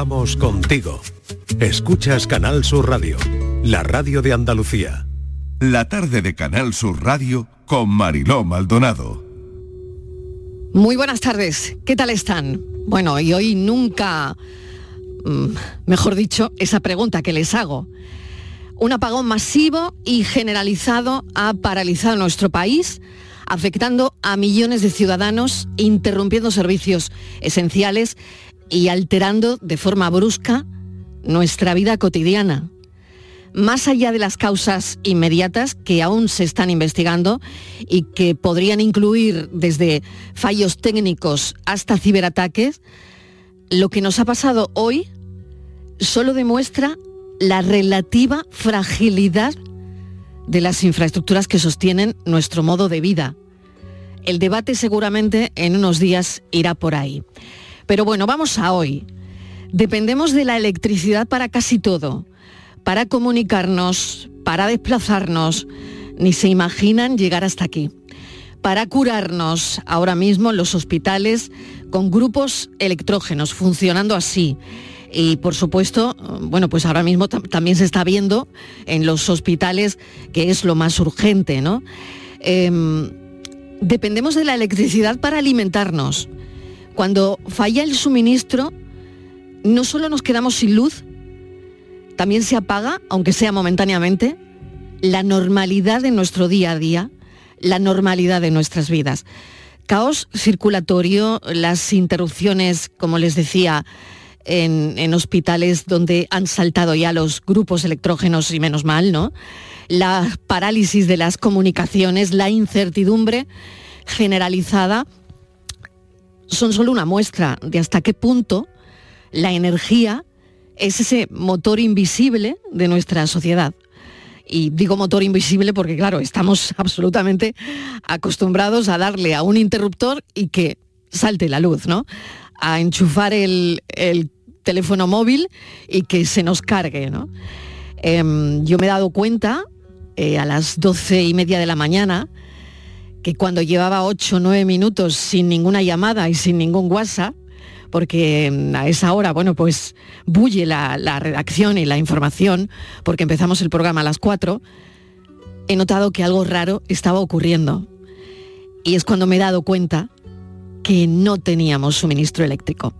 Vamos contigo. Escuchas Canal Sur Radio, la radio de Andalucía. La tarde de Canal Sur Radio con Mariló Maldonado. Muy buenas tardes, ¿qué tal están? Bueno, y hoy nunca, mm, mejor dicho, esa pregunta que les hago. Un apagón masivo y generalizado ha paralizado nuestro país, afectando a millones de ciudadanos, interrumpiendo servicios esenciales y alterando de forma brusca nuestra vida cotidiana. Más allá de las causas inmediatas que aún se están investigando y que podrían incluir desde fallos técnicos hasta ciberataques, lo que nos ha pasado hoy solo demuestra la relativa fragilidad de las infraestructuras que sostienen nuestro modo de vida. El debate seguramente en unos días irá por ahí. Pero bueno, vamos a hoy. Dependemos de la electricidad para casi todo, para comunicarnos, para desplazarnos. Ni se imaginan llegar hasta aquí. Para curarnos ahora mismo en los hospitales con grupos electrógenos, funcionando así. Y por supuesto, bueno, pues ahora mismo también se está viendo en los hospitales que es lo más urgente, ¿no? Em, dependemos de la electricidad para alimentarnos, cuando falla el suministro, no solo nos quedamos sin luz, también se apaga, aunque sea momentáneamente, la normalidad de nuestro día a día, la normalidad de nuestras vidas. Caos circulatorio, las interrupciones, como les decía, en, hospitales donde han saltado ya los grupos electrógenos y menos mal, ¿no? La parálisis de las comunicaciones, la incertidumbre generalizada son solo una muestra de hasta qué punto la energía es ese motor invisible de nuestra sociedad. Y digo motor invisible porque, claro, estamos absolutamente acostumbrados a darle a un interruptor y que salte la luz, ¿no? A enchufar el, teléfono móvil y que se nos cargue, ¿no? Em, yo me he dado cuenta eh, a las doce y media de la mañana que cuando llevaba 8 o 9 minutos sin ninguna llamada y sin ningún WhatsApp, porque mm, a esa hora, bueno, pues bulle la, la, redacción y la información, porque empezamos el programa a las 4, he notado que algo raro estaba ocurriendo. Y es cuando me he dado cuenta que no teníamos suministro eléctrico.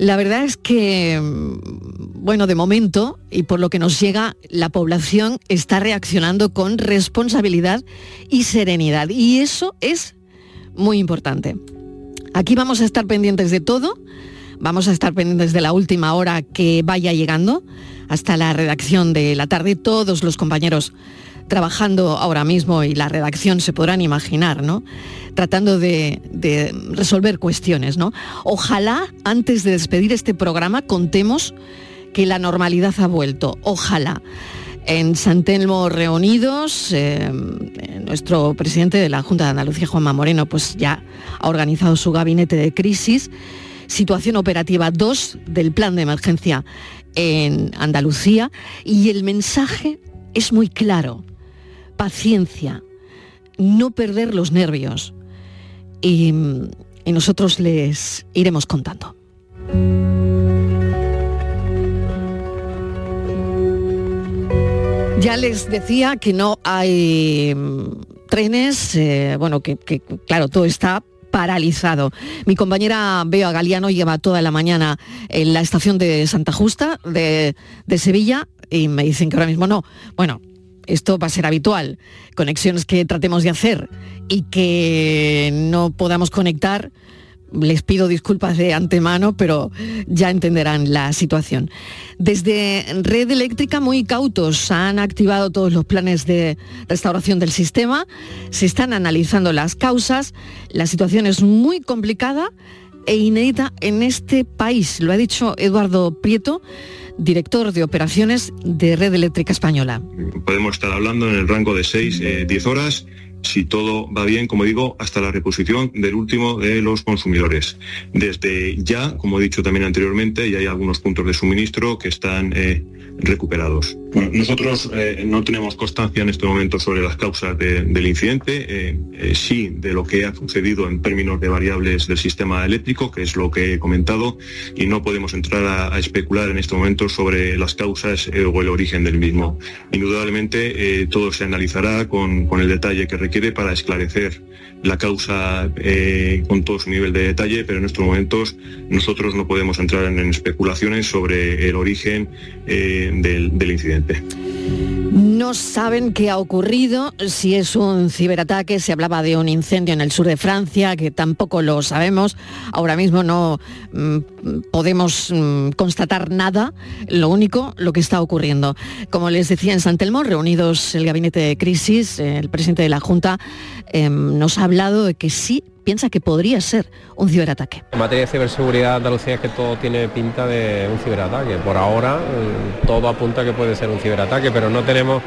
La verdad es que, mm, bueno, de momento, y por lo que nos llega, la población está reaccionando con responsabilidad y serenidad. Y eso es muy importante. Aquí vamos a estar pendientes de todo, vamos a estar pendientes de la última hora que vaya llegando, hasta la redacción de la tarde, todos los compañeros trabajando ahora mismo y la redacción se podrán imaginar, ¿no? Tratando de, resolver cuestiones, ¿no? Ojalá antes de despedir este programa contemos que la normalidad ha vuelto. Ojalá. En San Telmo reunidos, eh, nuestro presidente de la Junta de Andalucía, Juanma Moreno, pues ya ha organizado su gabinete de crisis. Situación operativa 2 del plan de emergencia en Andalucía y el mensaje es muy claro paciencia, no perder los nervios. Y, nosotros les iremos contando. Ya les decía que no hay mm, trenes, eh, bueno, que, claro, todo está paralizado. Mi compañera Bea Galiano lleva toda la mañana en la estación de Santa Justa de, de Sevilla y me dicen que ahora mismo no. Bueno, esto va a ser habitual, conexiones que tratemos de hacer y que no podamos conectar, les pido disculpas de antemano, pero ya entenderán la situación. Desde Red Eléctrica, muy cautos, han activado todos los planes de restauración del sistema, se están analizando las causas, la situación es muy complicada e inédita en este país, lo ha dicho Eduardo Prieto director de operaciones de Red Eléctrica Española. Podemos estar hablando en el rango de 6, 10 eh, horas, si todo va bien, como digo, hasta la reposición del último de los consumidores. Desde ya, como he dicho también anteriormente, ya hay algunos puntos de suministro que están eh, recuperados. Bueno, nosotros eh, no tenemos constancia en este momento sobre las causas del incidente, eh, sí de lo que ha sucedido en términos de variables del sistema eléctrico, que es lo que he comentado, y no podemos entrar a, especular en este momento sobre las causas o el origen del mismo. Indudablemente todo se analizará con, con, el detalle que requiere para esclarecer la causa con todo su nivel de detalle, pero en estos momentos nosotros no podemos entrar en, especulaciones sobre el origen del, del incidente. No saben qué ha ocurrido, si es un ciberataque, se hablaba de un incendio en el sur de Francia, que tampoco lo sabemos. Ahora mismo no mm, podemos mm, constatar nada, lo único, lo que está ocurriendo. Como les decía en San Telmo, reunidos el gabinete de crisis, el presidente de la Junta em, nos ha hablado de que sí piensa que podría ser un ciberataque. En materia de ciberseguridad Andalucía es que todo tiene pinta de un ciberataque. Por ahora eh, todo apunta que puede ser un ciberataque, pero no tenemos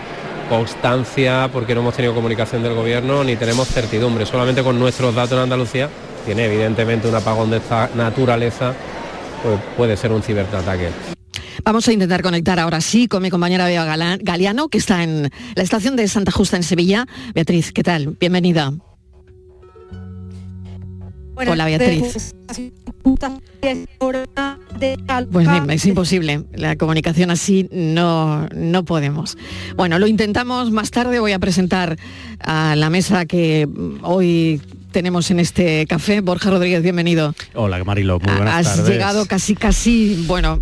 constancia porque no hemos tenido comunicación del gobierno ni tenemos certidumbre. Solamente con nuestros datos en Andalucía tiene evidentemente un apagón de esta naturaleza, pues puede ser un ciberataque. Vamos a intentar conectar ahora sí con mi compañera Bea Galeano, que está en la estación de Santa Justa en Sevilla. Beatriz, ¿qué tal? Bienvenida. Hola Beatriz. Pues es imposible. La comunicación así no, no podemos. Bueno, lo intentamos más tarde. Voy a presentar a la mesa que hoy tenemos en este café. Borja Rodríguez, bienvenido. Hola, Marilo, muy buenas has llegado casi, casi, bueno,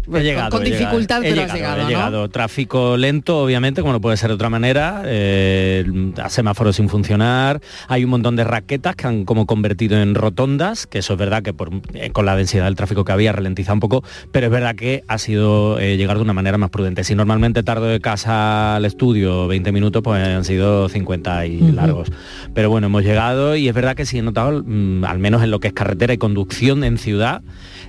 con dificultad, pero has llegado, He llegado. Tráfico lento, obviamente, como no puede ser de otra manera. Eh, semáforos sin funcionar. Hay un montón de raquetas que han como convertido en rotondas, que eso es verdad que por, eh, con la densidad del tráfico que había ralentiza un poco, pero es verdad que ha sido eh, llegar de una manera más prudente. Si normalmente tardo de casa al estudio 20 minutos, pues han sido 50 y largos. Pero bueno, hemos llegado y es verdad que sí he notado, mm, al menos en lo que es carretera y conducción en ciudad,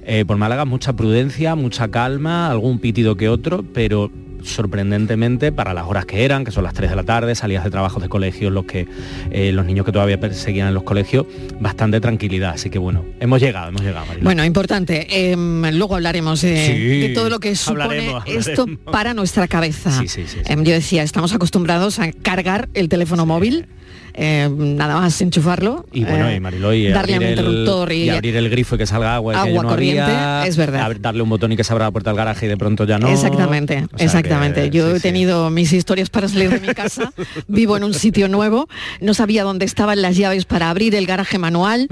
eh, por Málaga mucha prudencia, mucha calma, algún pitido que otro, pero sorprendentemente para las horas que eran, que son las 3 de la tarde, salidas de trabajo de colegios, los que eh, los niños que todavía perseguían en los colegios, bastante tranquilidad. Así que bueno, hemos llegado, hemos llegado. Bueno, importante. Em, luego hablaremos de, todo lo que supone esto para nuestra cabeza. Em, yo decía, estamos acostumbrados a cargar el teléfono móvil eh, nada más enchufarlo. Y bueno, y eh, darle un interruptor y, abrir el grifo y que salga agua. agua corriente, es verdad. darle un botón y que se abra la puerta del garaje y de pronto ya no. Exactamente, exactamente. Yo he tenido mis historias para salir de mi casa, vivo en un sitio nuevo, no sabía dónde estaban las llaves para abrir el garaje manual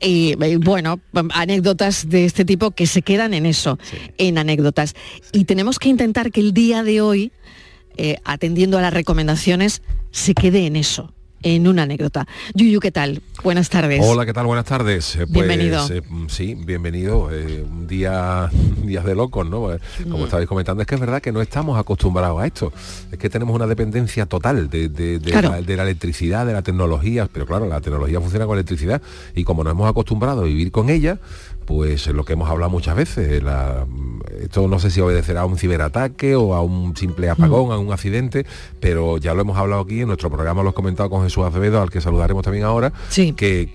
y, bueno, anécdotas de este tipo que se quedan en eso, en anécdotas. Y tenemos que intentar que el día de hoy, eh, atendiendo a las recomendaciones, se quede en eso en una anécdota. Yuyu, ¿qué tal? Buenas tardes. Hola, ¿qué tal? Buenas tardes. Eh, pues, bienvenido. Eh, sí, bienvenido. Eh, un día, días de locos, ¿no? Como mm. estabais comentando, es que es verdad que no estamos acostumbrados a esto. Es que tenemos una dependencia total de, la, de la electricidad, de la tecnología, pero claro, la tecnología funciona con electricidad y como nos hemos acostumbrado a vivir con ella, pues lo que hemos hablado muchas veces. Esto no sé si obedecerá a un ciberataque o a un simple apagón, mm. a un accidente, pero ya lo hemos hablado aquí, en nuestro programa lo hemos comentado con Jesús Acevedo, al que saludaremos también ahora, que,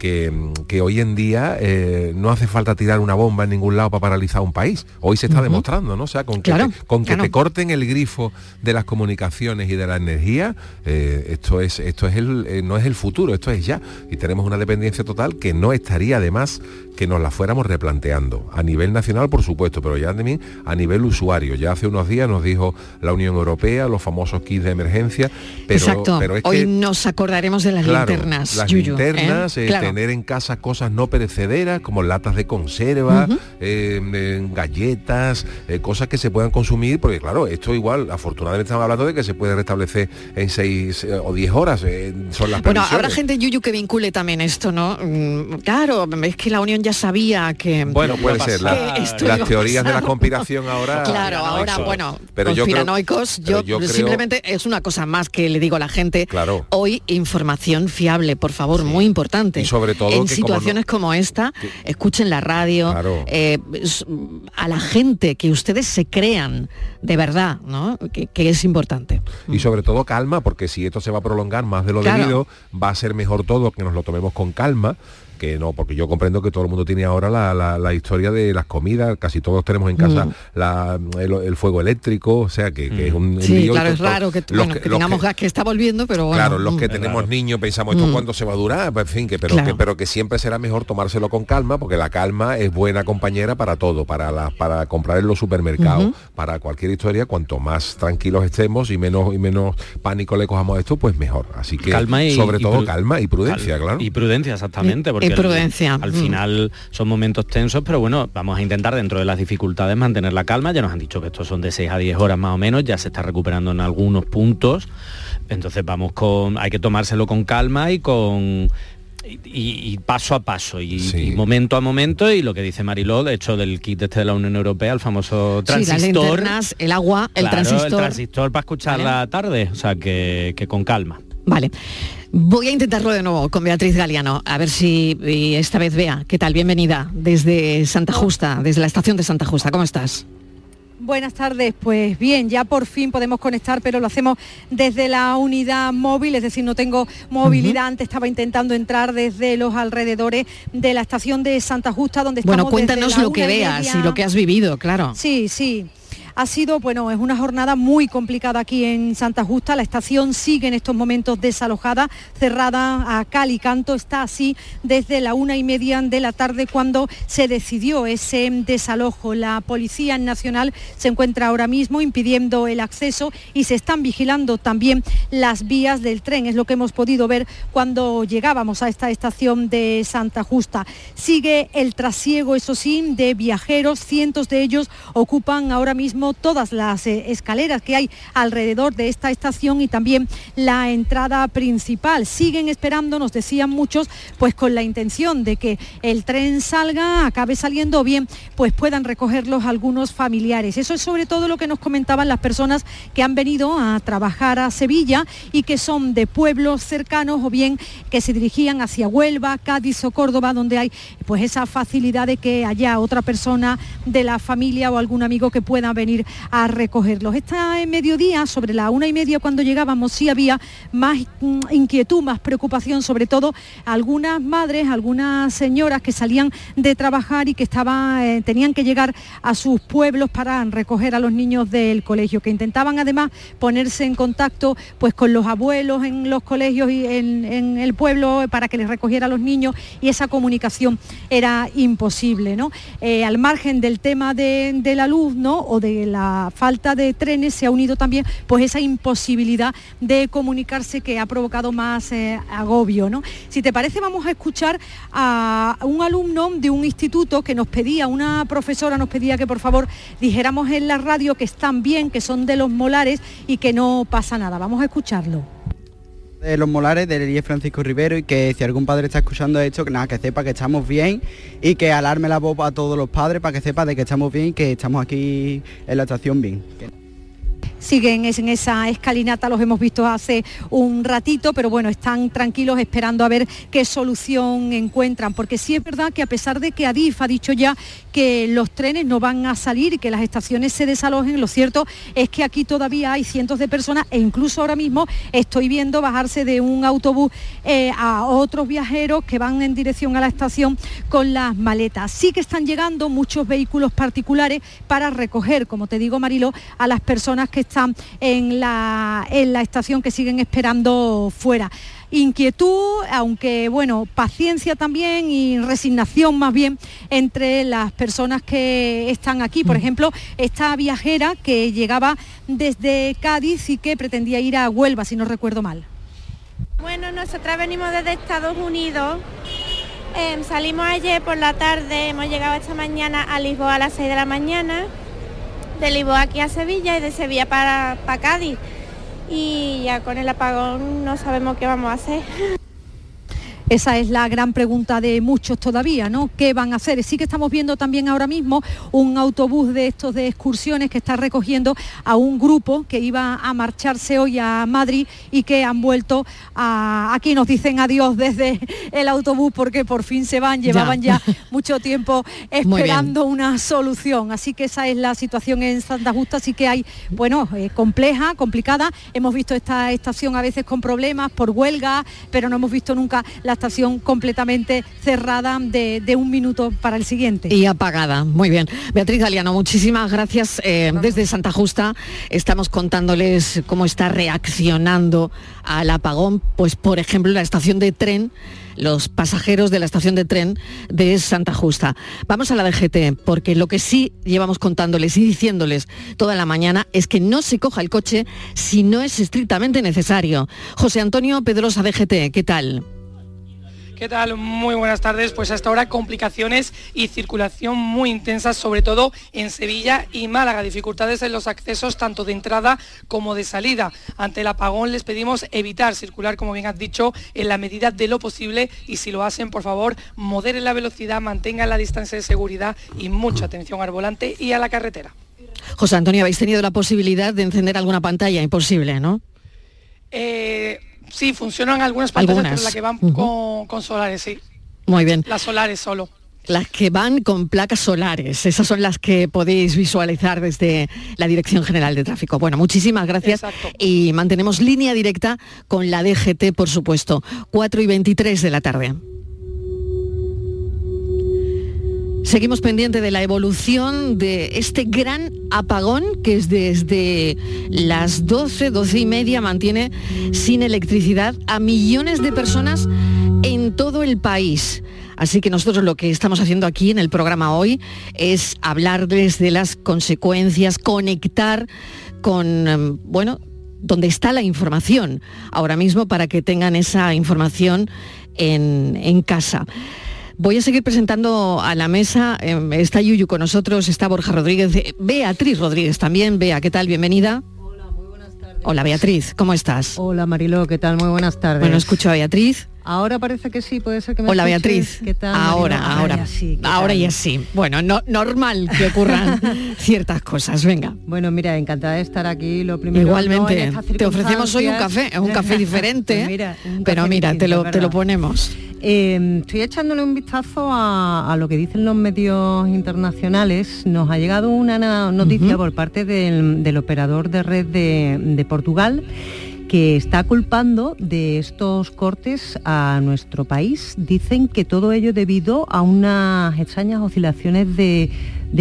que, hoy en día eh, no hace falta tirar una bomba en ningún lado para paralizar un país. Hoy se está demostrando, ¿no? O sea, con que, te, con que te corten el grifo de las comunicaciones y de la energía, eh, esto es, esto es el, eh, no es el futuro, esto es ya. Y tenemos una dependencia total que no estaría de más que nos la fuéramos replanteando. A nivel nacional, por supuesto, pero ya también a nivel usuario. Ya hace unos días nos dijo la Unión Europea, los famosos kits de emergencia. Pero, Exacto. Hoy nos acordaremos de las linternas. Las linternas, ¿eh? Eh, tener en casa cosas no perecederas, como latas de conserva, eh, galletas, cosas que se puedan consumir, porque claro, esto igual, afortunadamente estamos hablando de que se puede restablecer en seis o diez horas. son las bueno, habrá gente, Yuyu, que vincule también esto, ¿no? Mm, claro, es que la Unión ya sabía que... Bueno, puede ser, las teorías de la conspiración ahora... Claro, ahora, bueno, pero conspiranoicos, yo, yo, simplemente es una cosa más que le digo a la gente. Claro. Hoy información fiable, por favor, muy importante. Y sobre todo... En situaciones como, esta, escuchen la radio, eh, a la gente que ustedes se crean de verdad, ¿no? Que, es importante. Y sobre todo calma, porque si esto se va a prolongar más de lo debido, va a ser mejor todo que nos lo tomemos con calma que no, porque yo comprendo que todo el mundo tiene ahora la, historia de las comidas, casi todos tenemos en casa mm. el, fuego eléctrico, o sea que, es un... Sí, claro, es raro que, tengamos gas que está volviendo, pero bueno. Claro, los que tenemos niños pensamos esto cuándo se va a durar, pues, en fin, que pero, que pero que siempre será mejor tomárselo con calma, porque la calma es buena compañera para todo, para, la, para comprar en los supermercados, para cualquier historia, cuanto más tranquilos estemos y menos, y menos pánico le cojamos a esto, pues mejor. Así que calma y, sobre todo calma y prudencia, claro. Y prudencia, exactamente, porque prudencia. al, mm. final son momentos tensos, pero bueno, vamos a intentar dentro de las dificultades mantener la calma. Ya nos han dicho que estos son de 6 a 10 horas más o menos, ya se está recuperando en algunos puntos. Entonces vamos con, hay que tomárselo con calma y con y, paso a paso y, momento a momento y lo que dice Mariló, de hecho del kit este de la Unión Europea, el famoso transistor. el agua, el transistor. El transistor para escuchar la tarde, o sea que, con calma. Vale. Voy a intentarlo de nuevo con Beatriz Galeano, a ver si esta vez vea. ¿Qué tal? Bienvenida desde Santa Justa, desde la estación de Santa Justa. ¿Cómo estás? Buenas tardes, pues bien, ya por fin podemos conectar, pero lo hacemos desde la unidad móvil, es decir, no tengo movilidad, antes estaba intentando entrar desde los alrededores de la estación de Santa Justa, donde estamos Bueno, cuéntanos lo que veas y lo que has vivido, claro. Sí, sí. Ha sido, bueno, es una jornada muy complicada aquí en Santa Justa. La estación sigue en estos momentos desalojada, cerrada a cal y canto. Está así desde la una y media de la tarde cuando se decidió ese desalojo. La Policía Nacional se encuentra ahora mismo impidiendo el acceso y se están vigilando también las vías del tren. Es lo que hemos podido ver cuando llegábamos a esta estación de Santa Justa. Sigue el trasiego, eso sí, de viajeros. Cientos de ellos ocupan ahora mismo todas las eh, escaleras que hay alrededor de esta estación y también la entrada principal. Siguen esperando, nos decían muchos, pues con la intención de que el tren salga, acabe saliendo bien pues puedan recogerlos algunos familiares. Eso es sobre todo lo que nos comentaban las personas que han venido a trabajar a Sevilla y que son de pueblos cercanos o bien que se dirigían hacia Huelva, Cádiz o Córdoba, donde hay pues esa facilidad de que haya otra persona de la familia o algún amigo que pueda venir a recogerlos. Esta mediodía, sobre la una y media cuando llegábamos, sí había más mm, inquietud, más preocupación, sobre todo algunas madres, algunas señoras que salían de trabajar y que estaban, eh, tenían que llegar a sus pueblos para recoger a los niños del colegio, que intentaban además ponerse en contacto pues con los abuelos en los colegios y en, el pueblo para que les recogiera a los niños y esa comunicación era imposible, ¿no? Eh, al margen del tema de, de la luz, ¿no? O de la falta de trenes se ha unido también pues esa imposibilidad de comunicarse que ha provocado más eh, agobio. ¿no? Si te parece vamos a escuchar a un alumno de un instituto que nos pedía, una profesora nos pedía que por favor dijéramos en la radio que están bien, que son de los molares y que no pasa nada. Vamos a escucharlo los molares del IE Francisco Rivero y que si algún padre está escuchando esto, que nada, que sepa que estamos bien y que alarme la voz a todos los padres para que sepa de que estamos bien y que estamos aquí en la estación bien siguen en esa escalinata, los hemos visto hace un ratito, pero bueno, están tranquilos esperando a ver qué solución encuentran, porque sí es verdad que a pesar de que Adif ha dicho ya que los trenes no van a salir que las estaciones se desalojen, lo cierto es que aquí todavía hay cientos de personas e incluso ahora mismo estoy viendo bajarse de un autobús eh, a otros viajeros que van en dirección a la estación con las maletas. Sí que están llegando muchos vehículos particulares para recoger, como te digo Marilo, a las personas que están en la, en la estación que siguen esperando fuera inquietud, aunque bueno, paciencia también y resignación más bien entre las personas que están aquí. Por mm. ejemplo, esta viajera que llegaba desde Cádiz y que pretendía ir a Huelva, si no recuerdo mal. Bueno, nosotras venimos desde Estados Unidos. Em, salimos ayer por la tarde, hemos llegado esta mañana a Lisboa a las 6 de la mañana de Lisboa aquí a Sevilla y de Sevilla para, para Cádiz. Y ya con el apagón no sabemos qué vamos a hacer. Esa es la gran pregunta de muchos todavía, ¿no? ¿Qué van a hacer? Sí que estamos viendo también ahora mismo un autobús de estos de excursiones que está recogiendo a un grupo que iba a marcharse hoy a Madrid y que han vuelto a... Aquí nos dicen adiós desde el autobús porque por fin se van, llevaban ya, mucho tiempo esperando una solución. Así que esa es la situación en Santa Justa, así que hay, bueno, eh, compleja, complicada. Hemos visto esta estación a veces con problemas por huelga, pero no hemos visto nunca la estación completamente cerrada de, un minuto para el siguiente. Y apagada, muy bien. Beatriz Galeano, muchísimas gracias. Eh, desde Santa Justa estamos contándoles cómo está reaccionando al apagón, pues por ejemplo la estación de tren los pasajeros de la estación de tren de Santa Justa. Vamos a la DGT, porque lo que sí llevamos contándoles y diciéndoles toda la mañana es que no se coja el coche si no es estrictamente necesario. José Antonio Pedrosa, DGT, ¿qué tal? ¿Qué tal? Muy buenas tardes. Pues hasta ahora complicaciones y circulación muy intensas, sobre todo en Sevilla y Málaga. Dificultades en los accesos tanto de entrada como de salida. Ante el apagón les pedimos evitar circular, como bien has dicho, en la medida de lo posible y si lo hacen, por favor, moderen la velocidad, mantengan la distancia de seguridad y mucha atención al volante y a la carretera. José Antonio, habéis tenido la posibilidad de encender alguna pantalla, imposible, ¿no? Eh, Sí, funcionan algunas pantallas, pero las que van con, solares, sí. Muy bien. Las solares solo. Las que van con placas solares, esas son las que podéis visualizar desde la Dirección General de Tráfico. Bueno, muchísimas gracias y mantenemos línea directa con la DGT, por supuesto, 4 y 23 de la tarde. Seguimos pendiente de la evolución de este gran apagón que es desde las 12, 12 y media mantiene sin electricidad a millones de personas en todo el país. Así que nosotros lo que estamos haciendo aquí en el programa hoy es hablarles de las consecuencias, conectar con, em, bueno, donde está la información ahora mismo para que tengan esa información en, en casa. Voy a seguir presentando a la mesa. Em, está Yuyu con nosotros, está Borja Rodríguez, eh, Beatriz Rodríguez también. Bea, ¿qué tal? Bienvenida. Hola, muy buenas tardes. Hola Beatriz, ¿cómo estás? Hola Marilo, ¿qué tal? Muy buenas tardes. Bueno, escucho a Beatriz. Ahora parece que sí, puede ser que me Hola Beatriz. ¿Qué tal? Ahora, ahora. Ahora, sí, ahora ya sí. Bueno, no, normal que ocurran ciertas cosas. Venga. Bueno, mira, encantada de estar aquí. Lo primero. Igualmente. te ofrecemos hoy un café, un café diferente. Pues pero mira, te lo, te lo ponemos. Em, estoy echándole un vistazo a, lo que dicen los medios internacionales. Nos ha llegado una noticia por parte del, operador de red de, Portugal que está culpando de estos cortes a nuestro país. Dicen que todo ello debido a unas extrañas oscilaciones de,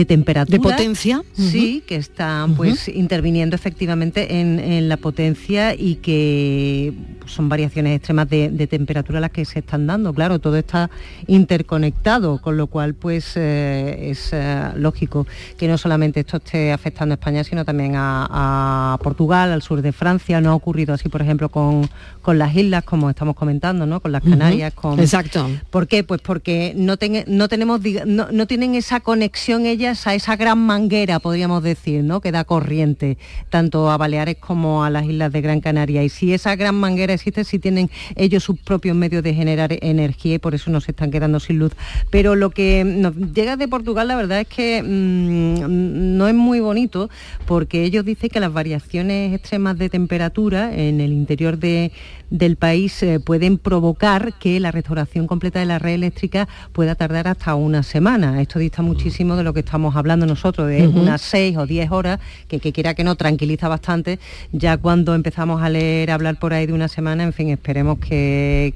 temperatura. ¿De potencia? Sí, que están pues interviniendo efectivamente en, la potencia y que son variaciones extremas de, temperatura las que se están dando. Claro, todo está interconectado, con lo cual pues eh, es eh, lógico que no solamente esto esté afectando a España, sino también a, Portugal, al sur de Francia. No ha ocurrido así, por ejemplo, con, las islas, como estamos comentando, ¿no? Con las Canarias. con... Exacto. ¿Por qué? Pues porque no, no tenemos, no, tienen esa conexión ellas a esa gran manguera, podríamos decir, ¿no? Que da corriente, tanto a Baleares como a las islas de Gran Canaria. Y si esa gran manguera existe si tienen ellos sus propios medios de generar energía y por eso nos están quedando sin luz. Pero lo que nos llega de Portugal, la verdad es que mm, no es muy bonito porque ellos dicen que las variaciones extremas de temperatura en el interior de, del país eh, pueden provocar que la restauración completa de la red eléctrica pueda tardar hasta una semana. Esto dista muchísimo de lo que estamos hablando nosotros, de unas seis o diez horas, que, que quiera que no tranquiliza bastante. Ya cuando empezamos a leer, a hablar por ahí de una semana, en fin, esperemos que,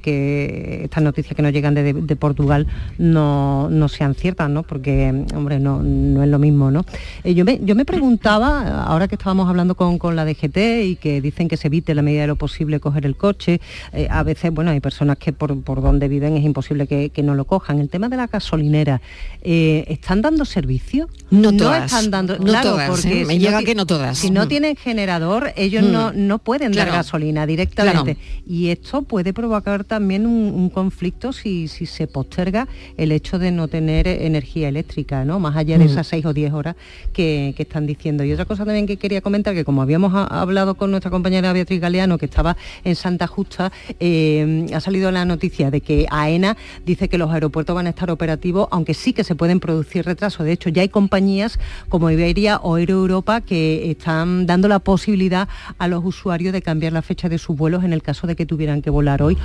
estas noticias que nos llegan de, Portugal no, sean ciertas, ¿no? Porque, hombre, no, no es lo mismo, ¿no? Eh, yo, me, yo me preguntaba, ahora que estábamos hablando con, con la DGT y que dicen que se evite la medida de lo posible coger el coche, eh, a veces, bueno, hay personas que por, donde viven es imposible que, no lo cojan. El tema de la gasolinera, eh, ¿están dando servicio? No todas. están dando, no todas, porque me llega que no todas. Si no mm. tienen generador, ellos no, mm. no pueden dar gasolina directamente. Y esto puede provocar también un, conflicto si, si, se posterga el hecho de no tener energía eléctrica, ¿no? Más allá de mm. esas seis o diez horas que, están diciendo. Y otra cosa también que quería comentar, que como habíamos hablado con nuestra compañera Beatriz Galeano, que estaba en Santa Justa, eh, ha salido la noticia de que AENA dice que los aeropuertos van a estar operativos, aunque sí que se pueden producir retrasos. De hecho, ya hay compañías como Iberia o Aero Europa que están dando la posibilidad a los usuarios de cambiar la fecha de sus vuelos en el caso de que tuvieran que volar hoy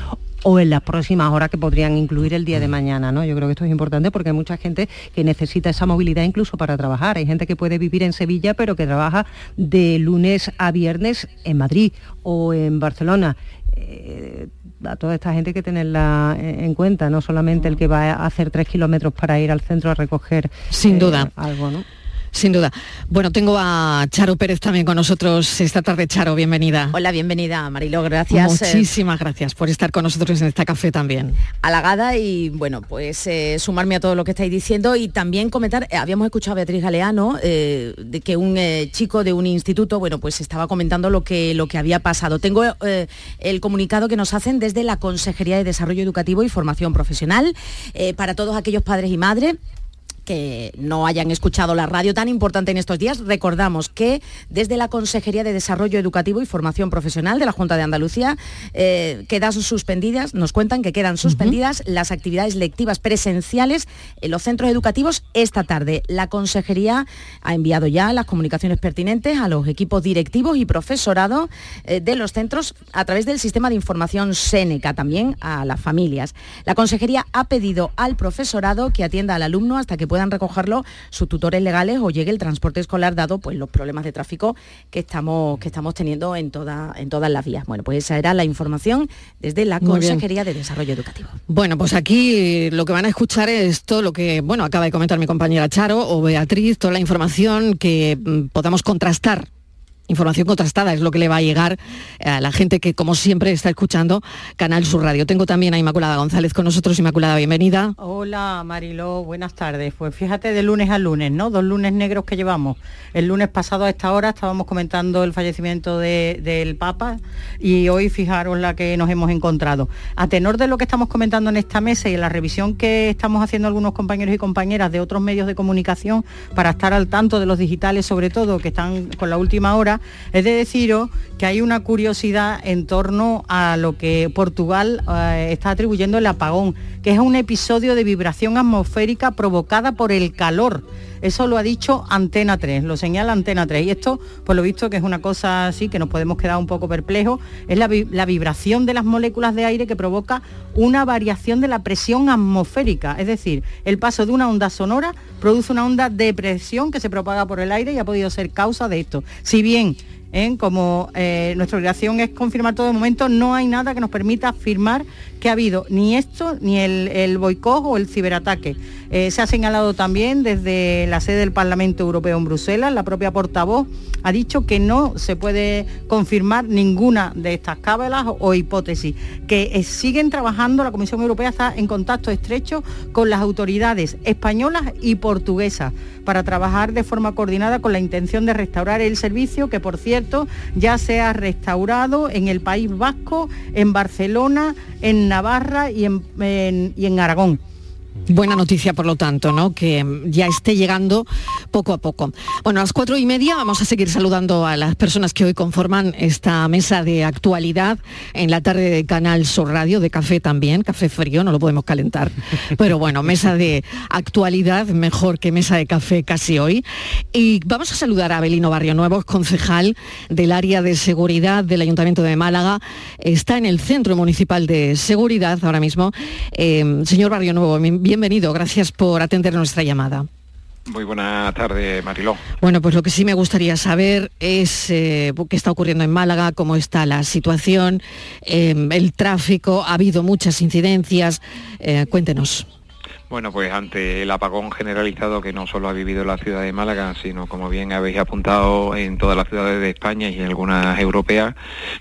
o en las próximas horas que podrían incluir el día de mañana. ¿no? Yo creo que esto es importante porque hay mucha gente que necesita esa movilidad incluso para trabajar. Hay gente que puede vivir en Sevilla pero que trabaja de lunes a viernes en Madrid o en Barcelona. Eh, a toda esta gente hay que tenerla en cuenta, no solamente el que va a hacer tres kilómetros para ir al centro a recoger Sin duda. algo, ¿no? Sin duda. Bueno, tengo a Charo Pérez también con nosotros esta tarde. Charo, bienvenida. Hola, bienvenida, Marilo, gracias. Eh. Muchísimas gracias por estar con nosotros en esta café también. Halagada y, bueno, pues eh, sumarme a todo lo que estáis diciendo y también comentar, eh, habíamos escuchado a Beatriz Galeano, de que un chico de un instituto, bueno, pues estaba comentando lo que, lo que había pasado. Tengo el comunicado que nos hacen desde la Consejería de Desarrollo Educativo y Formación Profesional para todos aquellos padres y madres que no hayan escuchado la radio tan importante en estos días, recordamos que desde la Consejería de Desarrollo Educativo y Formación Profesional de la Junta de Andalucía eh, quedan suspendidas, nos cuentan que quedan suspendidas las actividades lectivas presenciales en los centros educativos esta tarde. La Consejería ha enviado ya las comunicaciones pertinentes a los equipos directivos y profesorado eh, de los centros a través del sistema de información Seneca, también a las familias. La Consejería ha pedido al profesorado que atienda al alumno hasta que pueda puedan recogerlo sus tutores legales o llegue el transporte escolar dado pues los problemas de tráfico que estamos, que estamos teniendo en, toda, en todas las vías. Bueno, pues esa era la información desde la Consejería de Desarrollo Educativo. Bueno, pues aquí lo que van a escuchar es todo lo que, bueno, acaba de comentar mi compañera Charo o Beatriz, toda la información que mm, podamos contrastar información contrastada es lo que le va a llegar a la gente que, como siempre, está escuchando Canal Sur Radio. Tengo también a Inmaculada González con nosotros. Inmaculada, bienvenida. Hola, Mariló, buenas tardes. Pues fíjate de lunes a lunes, ¿no? Dos lunes negros que llevamos. El lunes pasado a esta hora estábamos comentando el fallecimiento del Papa y hoy fijaros la que nos hemos encontrado. A tenor de lo que estamos comentando en esta mesa y en la revisión que estamos haciendo algunos compañeros y compañeras de otros medios de comunicación para estar al tanto de los digitales, sobre todo, que están con la última hora, es de deciros que hay una curiosidad en torno a lo que Portugal eh, está atribuyendo el apagón, que es un episodio de vibración atmosférica provocada por el calor. Eso lo ha dicho Antena 3, lo señala Antena 3. Y esto, por lo visto, que es una cosa así, que nos podemos quedar un poco perplejos, es la, la, vibración de las moléculas de aire que provoca una variación de la presión atmosférica. Es decir, el paso de una onda sonora produce una onda de presión que se propaga por el aire y ha podido ser causa de esto. Si bien ¿eh? como eh, nuestra obligación es confirmar todo el momento, no hay nada que nos permita afirmar que ha habido ni esto, ni el, el boicot o el ciberataque. Eh, se ha señalado también desde la sede del Parlamento Europeo en Bruselas, la propia portavoz ha dicho que no se puede confirmar ninguna de estas cábalas o, hipótesis, que siguen trabajando, la Comisión Europea está en contacto estrecho con las autoridades españolas y portuguesas para trabajar de forma coordinada con la intención de restaurar el servicio que, por cierto, ya se ha restaurado en el País Vasco, en Barcelona, en Navarra y en, Aragón. Buena noticia, por lo tanto, ¿no? Que ya esté llegando poco a poco. Bueno, a las cuatro y media vamos a seguir saludando a las personas que hoy conforman esta mesa de actualidad en la tarde de Canal Sur Radio, de café también, café frío, no lo podemos calentar. Pero bueno, mesa de actualidad, mejor que mesa de café casi hoy. Y vamos a saludar a Belino Barrio Nuevo, concejal del área de seguridad del Ayuntamiento de Málaga. Está en el Centro Municipal de Seguridad ahora mismo. Eh, señor Barrio Nuevo, bienvenido, gracias por atender nuestra llamada. Muy buena tarde, Mariló. Bueno, pues lo que sí me gustaría saber es eh, qué está ocurriendo en Málaga, cómo está la situación, eh, el tráfico, ha habido muchas incidencias. Eh, cuéntenos. Bueno, pues ante el apagón generalizado que no solo ha vivido la ciudad de Málaga, sino como bien habéis apuntado en todas las ciudades de España y en algunas europeas,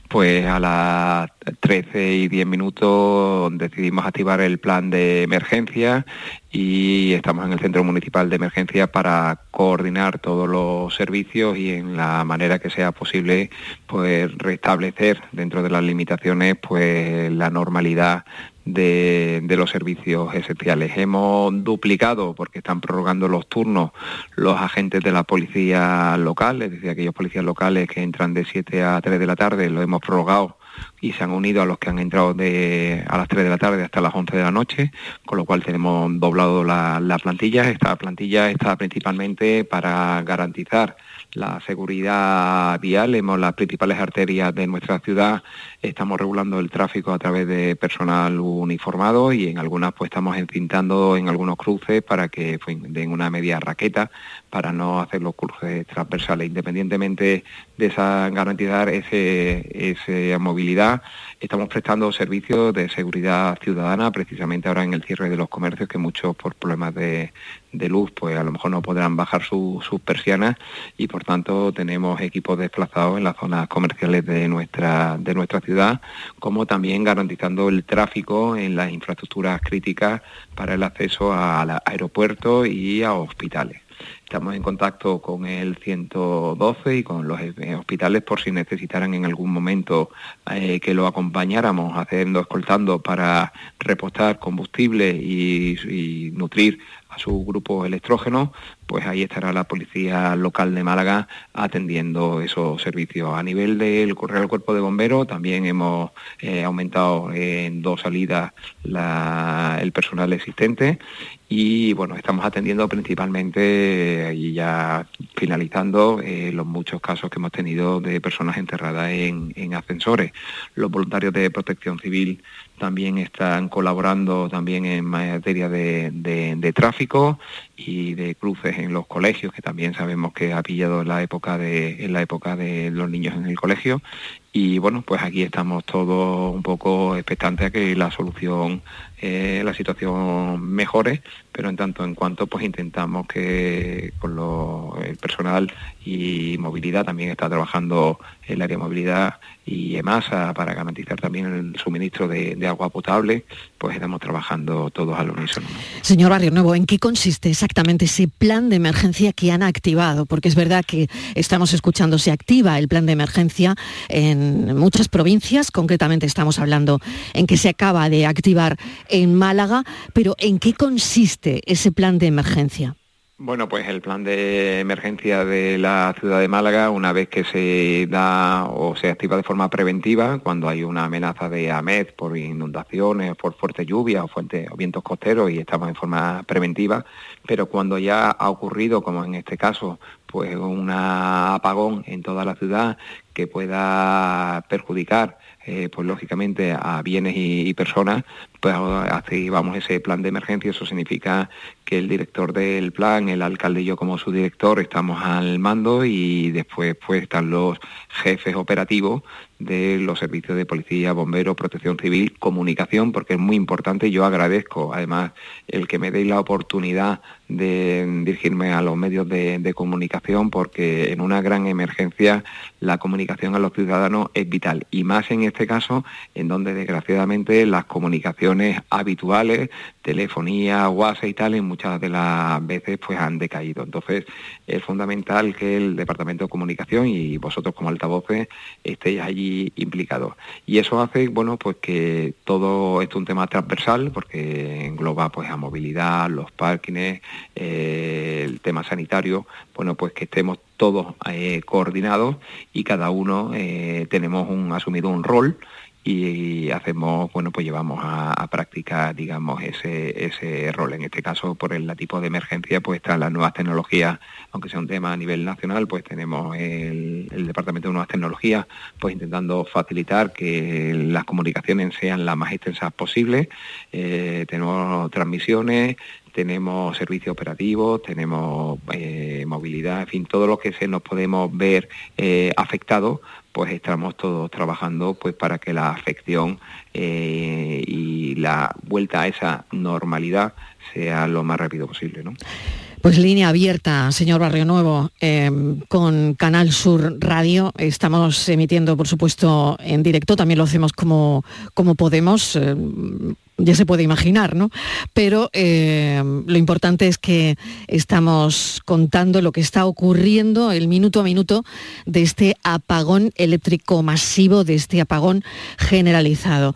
pues a las 13 y 10 minutos decidimos activar el plan de emergencia y estamos en el Centro Municipal de Emergencia para coordinar todos los servicios y en la manera que sea posible pues restablecer dentro de las limitaciones pues la normalidad de, los servicios esenciales. Hemos duplicado, porque están prorrogando los turnos, los agentes de la policía local, es decir, aquellos policías locales que entran de 7 a 3 de la tarde, lo hemos prorrogado y se han unido a los que han entrado de, a las 3 de la tarde hasta las 11 de la noche, con lo cual tenemos doblado la, la plantilla. Esta plantilla está principalmente para garantizar la seguridad vial, hemos las principales arterias de nuestra ciudad, estamos regulando el tráfico a través de personal uniformado y en algunas pues estamos encintando en algunos cruces para que pues, den una media raqueta para no hacer los cruces transversales. Independientemente de esa garantizar ese, esa movilidad, estamos prestando servicios de seguridad ciudadana precisamente ahora en el cierre de los comercios que muchos por problemas de, de luz, pues a lo mejor no podrán bajar sus persianas y por tanto tenemos equipos desplazados en las zonas comerciales de nuestra, de nuestra ciudad, como también garantizando el tráfico en las infraestructuras críticas para el acceso al aeropuerto y a hospitales. Estamos en contacto con el 112 y con los eh, hospitales por si necesitaran en algún momento eh, que lo acompañáramos haciendo, escoltando para repostar combustible y nutrir su grupo electrógeno, pues ahí estará la policía local de Málaga atendiendo esos servicios. A nivel del Real Cuerpo de Bomberos también hemos eh, aumentado en dos salidas el personal existente y bueno, estamos atendiendo principalmente y ya finalizando eh, los muchos casos que hemos tenido de personas enterradas en, ascensores. Los voluntarios de protección civil también están colaborando también en materia de, tráfico y de cruces en los colegios, que también sabemos que ha pillado en la época de, en la época de los niños en el colegio. Y bueno, pues aquí estamos todos un poco expectantes a que la solución eh, la situación mejore, pero en tanto en cuanto pues intentamos que con el personal y movilidad también está trabajando el área de movilidad y EMASA para garantizar también el suministro de, agua potable, pues estamos trabajando todos al unísono. Señor Barrio Nuevo, ¿en qué consiste exactamente ese plan de emergencia que han activado? Porque es verdad que estamos escuchando, se activa el plan de emergencia en muchas provincias, concretamente estamos hablando en que se acaba de activar en Málaga, pero ¿en qué consiste ese plan de emergencia? Bueno, pues el plan de emergencia de la ciudad de Málaga, una vez que se da o se activa de forma preventiva, cuando hay una amenaza de AMED por inundaciones, por fuertes lluvias o, fuertes, o vientos costeros y estamos en forma preventiva, pero cuando ya ha ocurrido, como en este caso, pues un apagón en toda la ciudad que pueda perjudicar eh, pues lógicamente a bienes y, personas, pues activamos ese plan de emergencia. Eso significa que el director del plan, el alcalde y yo como su director estamos al mando y después pues están los jefes operativos de los servicios de policía, bomberos, protección civil, comunicación, porque es muy importante. Yo agradezco además el que me deis la oportunidad de dirigirme a los medios de, comunicación, porque en una gran emergencia la comunicación a los ciudadanos es vital, y más en este caso, en donde desgraciadamente las comunicaciones habituales, telefonía, WhatsApp y tal, en muchas de las veces pues han decaído. Entonces es fundamental que el Departamento de Comunicación y vosotros como altavoces estéis allí implicado Y eso hace, bueno, pues que todo esto es un tema transversal porque engloba pues a movilidad, los parkings, eh, el tema sanitario, bueno, pues que estemos todos eh, coordinados y cada uno eh, tenemos un asumido un rol y hacemos, bueno, pues llevamos a, práctica, digamos, ese, ese rol. En este caso, por el tipo de emergencia, pues están las nuevas tecnologías, aunque sea un tema a nivel nacional, pues tenemos el, Departamento de Nuevas Tecnologías, pues intentando facilitar que las comunicaciones sean las más extensas posibles. Eh, tenemos transmisiones, tenemos servicios operativos, tenemos eh, movilidad, en fin, todo lo que se nos podemos ver eh, afectado pues estamos todos trabajando pues para que la afección eh, y la vuelta a esa normalidad sea lo más rápido posible. ¿no? Pues línea abierta, señor Barrio Nuevo, eh, con Canal Sur Radio. Estamos emitiendo, por supuesto, en directo, también lo hacemos como, como podemos. Eh, ya se puede imaginar, ¿no? Pero eh, lo importante es que estamos contando lo que está ocurriendo el minuto a minuto de este apagón eléctrico masivo, de este apagón generalizado.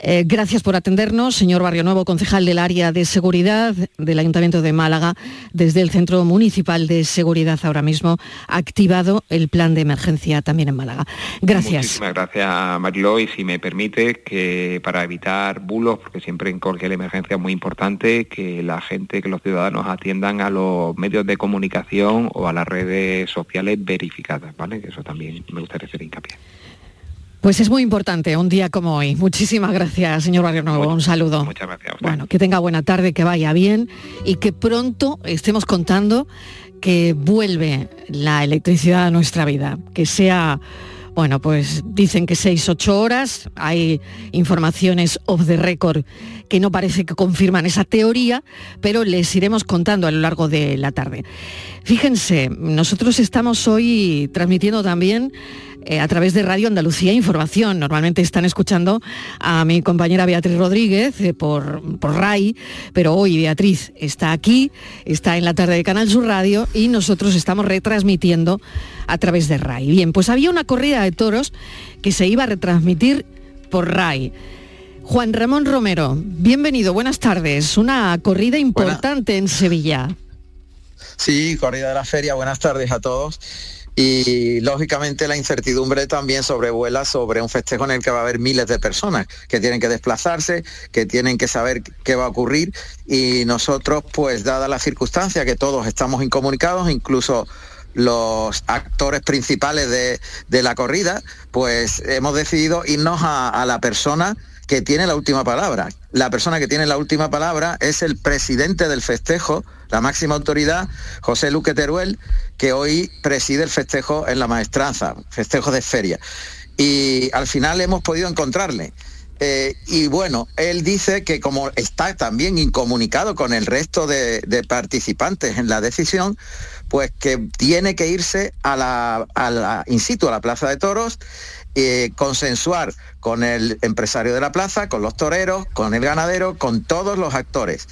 Eh, gracias por atendernos, señor Barrio Nuevo, concejal del área de seguridad del Ayuntamiento de Málaga, desde el Centro Municipal de Seguridad ahora mismo, activado el plan de emergencia también en Málaga. Gracias. Muchísimas gracias, Mariló, y si me permite, que para evitar bulos, porque siempre en cualquier emergencia es muy importante que la gente, que los ciudadanos atiendan a los medios de comunicación o a las redes sociales verificadas, ¿vale? Eso también me gustaría hacer hincapié. Pues es muy importante un día como hoy. Muchísimas gracias, señor Barrio Nuevo. un saludo. Muchas gracias. Bueno, que tenga buena tarde, que vaya bien y que pronto estemos contando que vuelve la electricidad a nuestra vida, que sea bueno, pues dicen que seis, ocho horas, hay informaciones off the record que no parece que confirman esa teoría, pero les iremos contando a lo largo de la tarde. Fíjense, nosotros estamos hoy transmitiendo también eh, a través de Radio Andalucía Información. Normalmente están escuchando a mi compañera Beatriz Rodríguez eh, por, por RAI, pero hoy Beatriz está aquí, está en la tarde de Canal Sur Radio y nosotros estamos retransmitiendo a través de RAI. Bien, pues había una corrida de toros que se iba a retransmitir por RAI. Juan Ramón Romero, bienvenido, buenas tardes. Una corrida importante en Sevilla. Sí, corrida de la feria, buenas tardes a todos y lógicamente la incertidumbre también sobrevuela sobre un festejo en el que va a haber miles de personas que tienen que desplazarse, que tienen que saber qué va a ocurrir y nosotros pues dada la circunstancia que todos estamos incomunicados, incluso los actores principales de, la corrida, pues hemos decidido irnos a la persona que tiene la última palabra. La persona que tiene la última palabra es el presidente del festejo, la máxima autoridad, José Luque Teruel, que hoy preside el festejo en la maestranza, festejo de feria. Y al final hemos podido encontrarle. Eh, y bueno, él dice que como está también incomunicado con el resto de, participantes en la decisión, pues que tiene que irse a la, a la in situ, a la Plaza de Toros, eh, consensuar con el empresario de la plaza, con los toreros, con el ganadero, con todos los actores.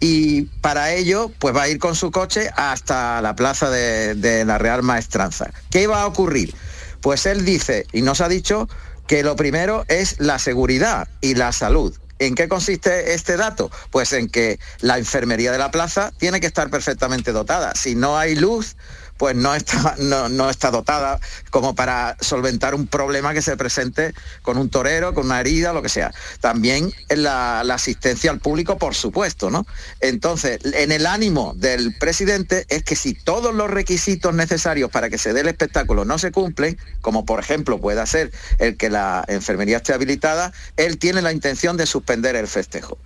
Y para ello, pues va a ir con su coche hasta la plaza de, de la Real Maestranza. ¿Qué va a ocurrir? Pues él dice, y nos ha dicho, que lo primero es la seguridad y la salud. ¿En qué consiste este dato? Pues en que la enfermería de la plaza tiene que estar perfectamente dotada. Si no hay luz, pues no está, no, está dotada como para solventar un problema que se presente con un torero, con una herida, lo que sea. También la, la asistencia al público, por supuesto, ¿no? Entonces, en el ánimo del presidente es que si todos los requisitos necesarios para que se dé el espectáculo no se cumplen, como por ejemplo puede ser el que la enfermería esté habilitada, él tiene la intención de suspender el festejo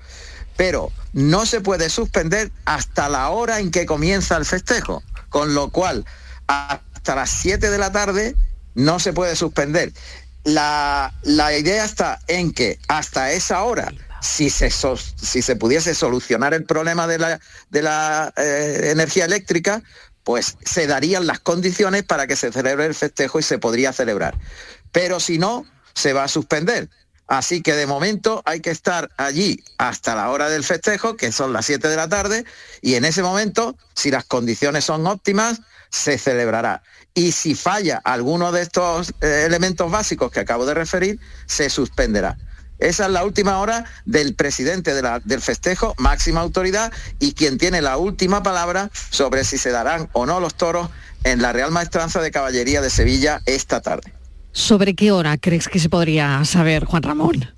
pero no se puede suspender hasta la hora en que comienza el festejo con lo cual hasta las 7 de la tarde no se puede suspender. La, idea está en que hasta esa hora, si se, si se pudiese solucionar el problema de la, de la eh, energía eléctrica, pues se darían las condiciones para que se celebre el festejo y se podría celebrar. Pero si no, se va a suspender. Así que de momento hay que estar allí hasta la hora del festejo, que son las 7 de la tarde, y en ese momento, si las condiciones son óptimas, se celebrará. Y si falla alguno de estos eh, elementos básicos que acabo de referir, se suspenderá. Esa es la última hora del presidente del festejo, máxima autoridad, y quien tiene la última palabra sobre si se darán o no los toros en la Real Maestranza de Caballería de Sevilla esta tarde. ¿Sobre qué hora crees que se podría saber, Juan Ramón?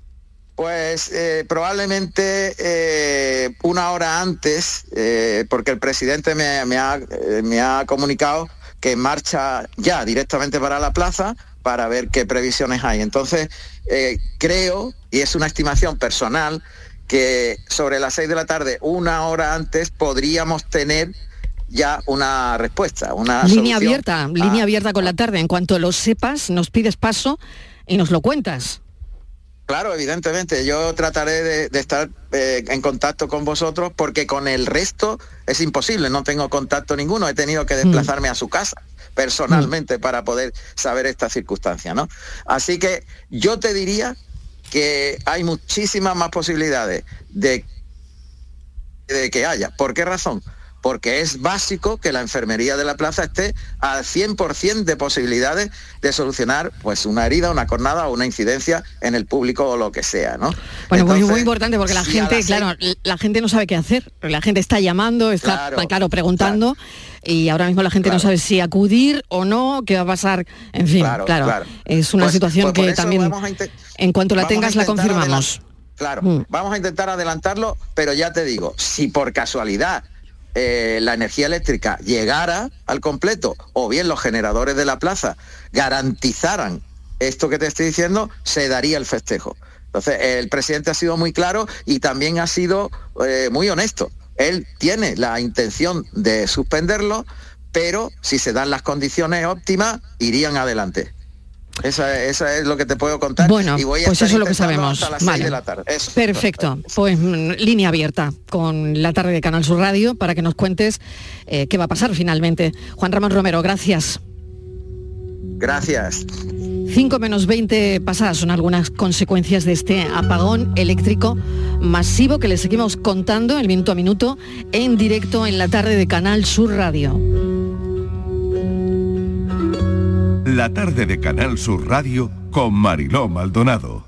Pues eh, probablemente eh, una hora antes, eh, porque el presidente me, ha, comunicado que marcha ya directamente para la plaza para ver qué previsiones hay. Entonces, creo, y es una estimación personal, que sobre las seis de la tarde, una hora antes, podríamos tener ya una respuesta, una línea abierta, línea abierta con la tarde. En cuanto lo sepas, nos pides paso y nos lo cuentas. Claro, evidentemente. Yo trataré de, estar eh, en contacto con vosotros porque con el resto es imposible. No tengo contacto ninguno. He tenido que mm. desplazarme a su casa personalmente mm. para poder saber esta circunstancia, ¿no? Así que yo te diría que hay muchísimas más posibilidades de, de que haya. ¿Por qué razón? Porque es básico que la enfermería de la plaza esté al 100% de posibilidades de solucionar pues una herida, una cornada o una incidencia en el público o lo que sea, ¿no? Bueno, muy, muy importante porque la gente, claro, la gente no sabe qué hacer, la gente está llamando, está, claro, preguntando. Y ahora mismo la gente no sabe si acudir o no, qué va a pasar, en fin, claro, es una Pues- situación pues que también, en cuanto la tengas, la confirmamos. Claro, Mm. vamos a intentar adelantarlo, pero ya te digo, si por casualidad eh, la energía eléctrica llegara al completo o bien los generadores de la plaza garantizaran esto que te estoy diciendo, se daría el festejo. Entonces, el presidente ha sido muy claro y también ha sido eh, muy honesto. Él tiene la intención de suspenderlo, pero si se dan las condiciones óptimas, irían adelante. Esa, esa es lo que te puedo contar. Bueno, y voy a pues eso es lo que sabemos. hasta las seis Vale. de la tarde. Eso. Perfecto, pues mm, línea abierta con la tarde de Canal Sur Radio para que nos cuentes eh, qué va a pasar finalmente. Juan Ramón Romero, gracias. Gracias. 5 menos 20 pasadas son algunas consecuencias de este apagón eléctrico masivo que le seguimos contando el minuto a minuto en directo en la tarde de Canal Sur Radio. La tarde de Canal Sur Radio con Mariló Maldonado.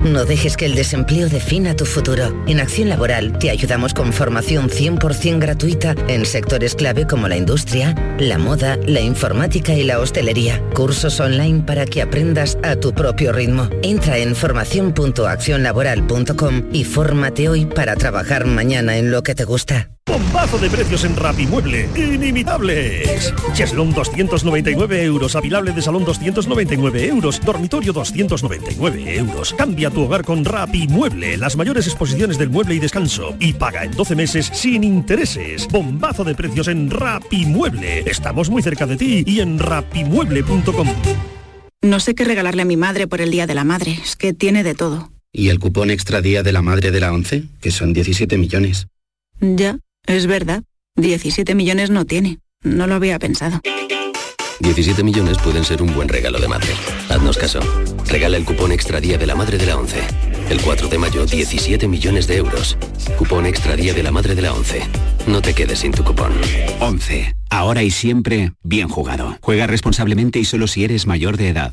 No dejes que el desempleo defina tu futuro. En Acción Laboral te ayudamos con formación 100% gratuita en sectores clave como la industria, la moda, la informática y la hostelería. Cursos online para que aprendas a tu propio ritmo. Entra en formación.accionlaboral.com y fórmate hoy para trabajar mañana en lo que te gusta. Bombazo de precios en Rapimueble. ¡Inimitables! Cheslón 299 euros, apilable de salón 299 euros, dormitorio 299 euros. Cambia tu hogar con Rapimueble, las mayores exposiciones del mueble y descanso. Y paga en 12 meses sin intereses. Bombazo de precios en Rapimueble. Estamos muy cerca de ti y en rapimueble.com. No sé qué regalarle a mi madre por el Día de la Madre. Es que tiene de todo. ¿Y el cupón extra día de la madre de la 11? Que son 17 millones. Ya, es verdad. 17 millones no tiene. No lo había pensado. 17 millones pueden ser un buen regalo de madre. Haznos caso. Regala el cupón extra día de la madre de la 11. El 4 de mayo, 17 millones de euros. Cupón extra día de la madre de la 11. No te quedes sin tu cupón. 11. Ahora y siempre, bien jugado. Juega responsablemente y solo si eres mayor de edad.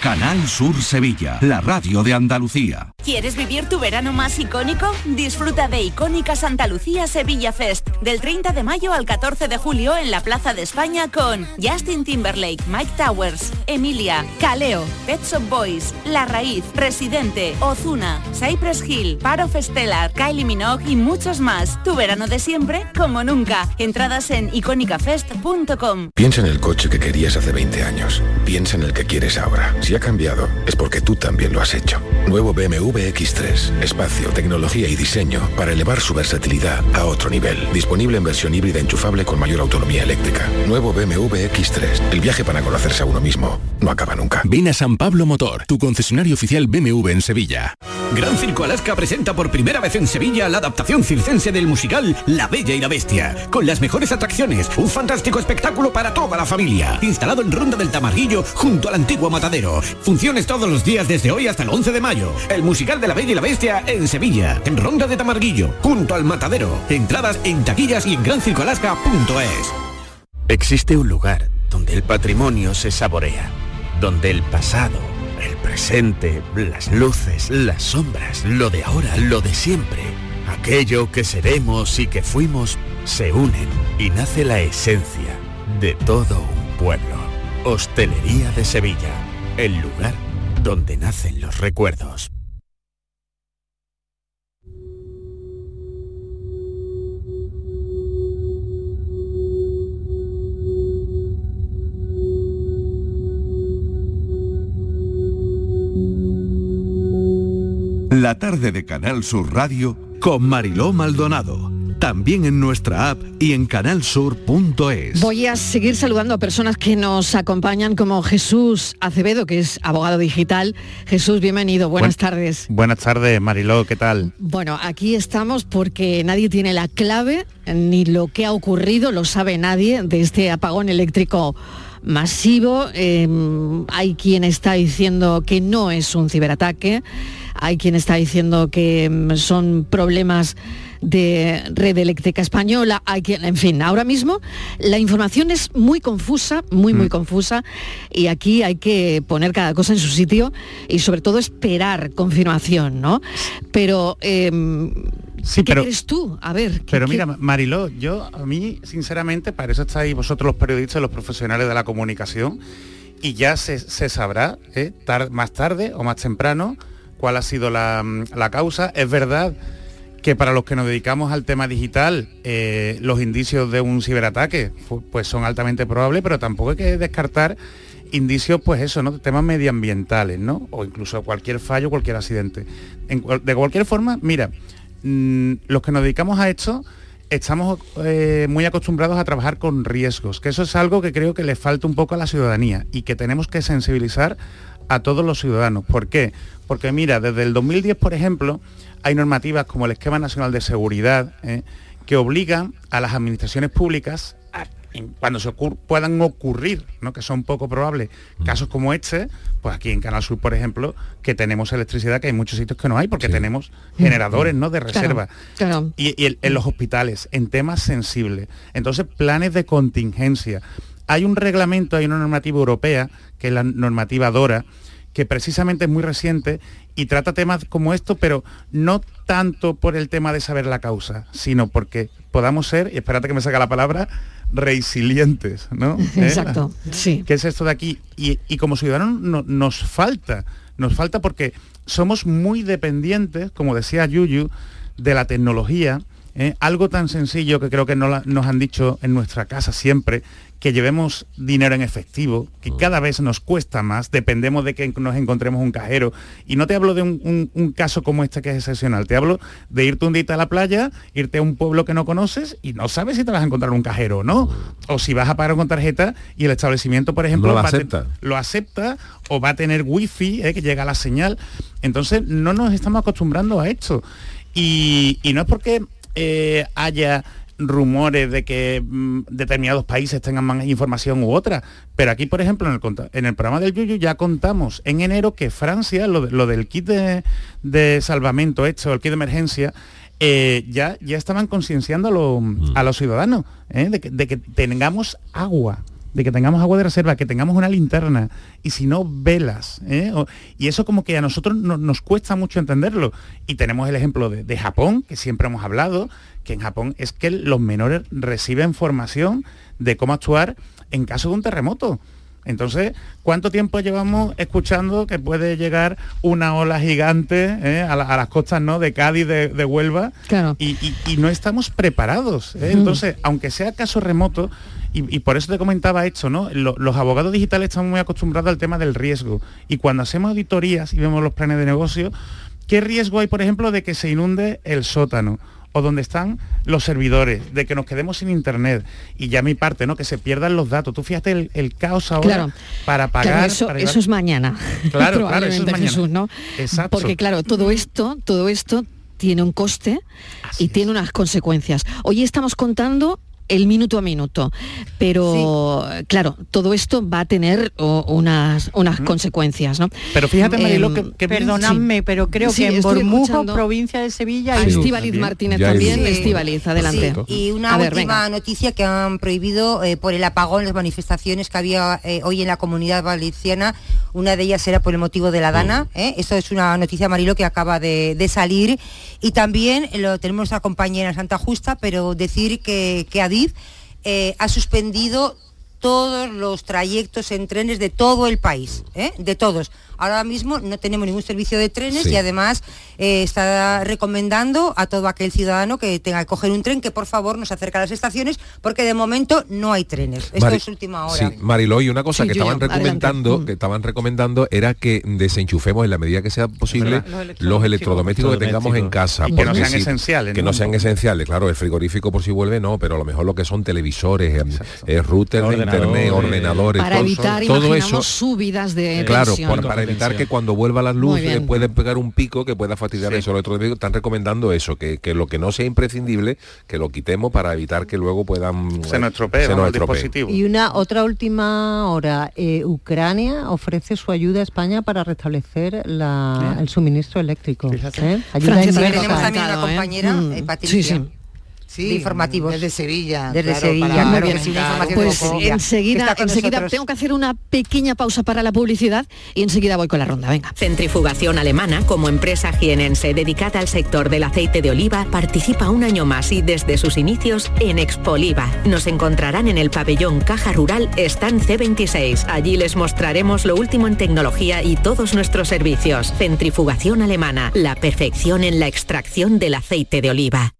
Canal Sur Sevilla, la radio de Andalucía. ¿Quieres vivir tu verano más icónico? Disfruta de Icónica Santa Lucía Sevilla Fest del 30 de mayo al 14 de julio en la Plaza de España con Justin Timberlake, Mike Towers, Emilia, Caleo, Pet Shop Boys, La Raíz, Residente, Ozuna, Cypress Hill, Paro Stellar, Kylie Minogue y muchos más. Tu verano de siempre como nunca. Entradas en icónicafest.com. Piensa en el coche que querías hace 20 años. Piensa en el que quieres ahora. Si ha cambiado, es porque tú también lo has hecho. Nuevo BMW X3. Espacio, tecnología y diseño para elevar su versatilidad a otro nivel. Disponible en versión híbrida enchufable con mayor autonomía eléctrica. Nuevo BMW X3. El viaje para conocerse a uno mismo no acaba nunca. Ven a San Pablo Motor, tu concesionario oficial BMW en Sevilla. Gran Circo Alaska presenta por primera vez en Sevilla la adaptación circense del musical La Bella y la Bestia, con las mejores atracciones, un fantástico espectáculo para toda la familia, instalado en Ronda del Tamarguillo junto al antiguo matadero. Funciones todos los días desde hoy hasta el 11 de mayo. El musical de La Bella y la Bestia en Sevilla, en Ronda de Tamarguillo, junto al matadero. Entradas en taquillas y en grancircoalaska.es. Existe un lugar donde el patrimonio se saborea, donde el pasado, el presente, las luces, las sombras, lo de ahora, lo de siempre, aquello que seremos y que fuimos, se unen y nace la esencia de todo un pueblo. Hostelería de Sevilla, el lugar donde nacen los recuerdos. La tarde de Canal Sur Radio con Mariló Maldonado. También en nuestra app y en canalsur.es. Voy a seguir saludando a personas que nos acompañan como Jesús Acevedo, que es abogado digital. Jesús, bienvenido, buenas Buen- tardes. Buenas tardes, Mariló, ¿qué tal? Bueno, aquí estamos porque nadie tiene la clave ni lo que ha ocurrido, lo sabe nadie, de este apagón eléctrico masivo. Eh, hay quien está diciendo que no es un ciberataque, hay quien está diciendo que mm, son problemas de Red Eléctrica Española, hay que, en fin, ahora mismo la información es muy confusa, muy, muy confusa, y aquí hay que poner cada cosa en su sitio y sobre todo esperar confirmación, ¿no? Pero... em, Sí, ¿Qué pero- crees tú? A ver. ¿qué- Pero qué- mira, Mariló, yo a mí, sinceramente, para eso estáis vosotros los periodistas, los profesionales de la comunicación, y ya se, se sabrá ¿eh? tar- más tarde o más temprano cuál ha sido la, la causa. Es verdad que para los que nos dedicamos al tema digital, eh, los indicios de un ciberataque pues son altamente probables, pero tampoco hay que descartar indicios, pues eso, ¿no? Temas medioambientales, ¿no? O incluso cualquier fallo, cualquier accidente. En de cualquier forma, mira, mm, los que nos dedicamos a esto estamos eh, muy acostumbrados a trabajar con riesgos, que eso es algo que creo que le falta un poco a la ciudadanía y que tenemos que sensibilizar a todos los ciudadanos. ¿Por qué? Porque mira, desde el 2010, por ejemplo, hay normativas como el Esquema Nacional de Seguridad ¿eh? que obligan a las administraciones públicas a- cuando se ocur- puedan ocurrir, ¿no? que son poco probables, casos como este, pues aquí en Canal Sur, por ejemplo, que tenemos electricidad, que hay muchos sitios que no hay, porque tenemos generadores ¿no? de Claro, reserva. claro. Y, y el- en los hospitales, en temas sensibles. Entonces, planes de contingencia. Hay un reglamento, hay una normativa europea, que es la normativa DORA, que precisamente es muy reciente y trata temas como esto, pero no tanto por el tema de saber la causa, sino porque podamos ser, y espérate que me saca la palabra, resilientes, ¿no? ¿Eh? Exacto, sí. ¿Qué es esto de aquí? Y, y como ciudadanos no- nos falta, nos falta porque somos muy dependientes, como decía Yuyu, de la tecnología. ¿Eh? Algo tan sencillo que creo que no la- nos han dicho en nuestra casa siempre, que llevemos dinero en efectivo, que cada vez nos cuesta más, dependemos de que nos encontremos un cajero. Y no te hablo de un, un- un caso como este que es excepcional, te hablo de irte un día a la playa, irte a un pueblo que no conoces y no sabes si te vas a encontrar un cajero o no. O si vas a pagar con tarjeta y el establecimiento, por ejemplo, No lo acepta. lo acepta o va a tener wifi, eh, que llega la señal. Entonces no nos estamos acostumbrando a esto. Y, y no es porque eh, haya rumores de que mm, determinados países tengan más información u otra, pero aquí, por ejemplo, en el, en el programa del Yuyu ya contamos en enero que Francia, lo, de- lo del kit de, de salvamento hecho, el kit de emergencia, eh, ya, ya estaban concienciando a, lo- a los ciudadanos ¿eh? de, que, de que tengamos agua de que tengamos agua de reserva, que tengamos una linterna y si no velas. ¿eh? Y eso como que a nosotros no- nos cuesta mucho entenderlo. Y tenemos el ejemplo de, de Japón, que siempre hemos hablado, que en Japón es que los menores reciben formación de cómo actuar en caso de un terremoto. Entonces, ¿cuánto tiempo llevamos escuchando que puede llegar una ola gigante ¿eh? a, la- a las costas ¿no? de Cádiz, de, de Huelva? Claro. Y, y- y no estamos preparados. ¿eh? Entonces, aunque sea caso remoto, y, y por eso te comentaba esto, ¿no? Lo- los abogados digitales estamos muy acostumbrados al tema del riesgo. Y cuando hacemos auditorías y vemos los planes de negocio, ¿qué riesgo hay, por ejemplo, de que se inunde el sótano? O donde están los servidores, de que nos quedemos sin internet y ya mi parte, ¿no? Que se pierdan los datos. Tú fíjate el, el caos ahora Claro. para pagar. Claro, eso, para llevar- eso es mañana. Claro, claro, eso es mañana. Jesús, ¿no? Exacto. Porque claro, todo esto, todo esto tiene un coste y tiene unas consecuencias. Hoy estamos contando el minuto a minuto, pero claro, todo esto va a tener o, unas, unas consecuencias, ¿no? Pero fíjate, Mariló, Em, que, que- Perdonadme, pero creo Sí, que en estoy Bormujo, escuchando provincia de Sevilla, A hay Estíbaliz Martínez Ya también. luz. Estíbaliz, adelante. Sí, y una A ver, última venga. noticia que han prohibido eh, por el apagón, las manifestaciones que había eh, hoy en la comunidad valenciana. Una de ellas era por el motivo de la Dana. ¿eh? Eso es una noticia, Marilo, que acaba de, de salir. Y también eh, lo tenemos nuestra compañera Santa Justa, pero decir que, que Eh, ha suspendido todos los trayectos en trenes de todo el país, ¿eh? de todos. Ahora mismo no tenemos ningún servicio de trenes Sí. y además eh, está recomendando a todo aquel ciudadano que tenga que coger un tren que por favor nos acerque a las estaciones porque de momento no hay trenes. Esto Mari- es última hora. Sí, Mariló, y una cosa Sí, que estaban recomendando, adelante. que estaban recomendando era que desenchufemos en la medida que sea posible Los electrodomésticos. los electrodomésticos que tengamos en casa. Que no porque sean esenciales, Que ¿no? no sean esenciales, claro, el frigorífico por si vuelve no, pero a lo mejor lo que son televisores, eh, eh, routers de Ordenadores. internet, ordenadores, Para todo, evitar, todo imaginamos, eso. subidas de Claro, por- para evitar que cuando vuelva la luz Muy bien. eh, puede pegar un pico que pueda fastidiar eso. Los otros están recomendando eso, que, que lo que no sea imprescindible, que lo quitemos para evitar que luego puedan... Se nos estropee, se nos el estropee. dispositivo. Y una otra última hora, eh, Ucrania ofrece su ayuda a España para restablecer la- el suministro eléctrico. ¿eh? Ayuda Francia tenemos también una compañera, Mm. eh, Patricia. Sí, sí. Sí, de informativos. Desde Sevilla. Desde claro, Sevilla, para claro información Pues enseguida, enseguida nosotros. tengo que hacer una pequeña pausa para la publicidad y enseguida voy con la ronda. Venga. Centrifugación Alemana, como empresa jienense dedicada al sector del aceite de oliva, participa un año más y desde sus inicios en Expoliva. Nos encontrarán en el pabellón Caja Rural Stan C26. Allí les mostraremos lo último en tecnología y todos nuestros servicios. Centrifugación Alemana, la perfección en la extracción del aceite de oliva.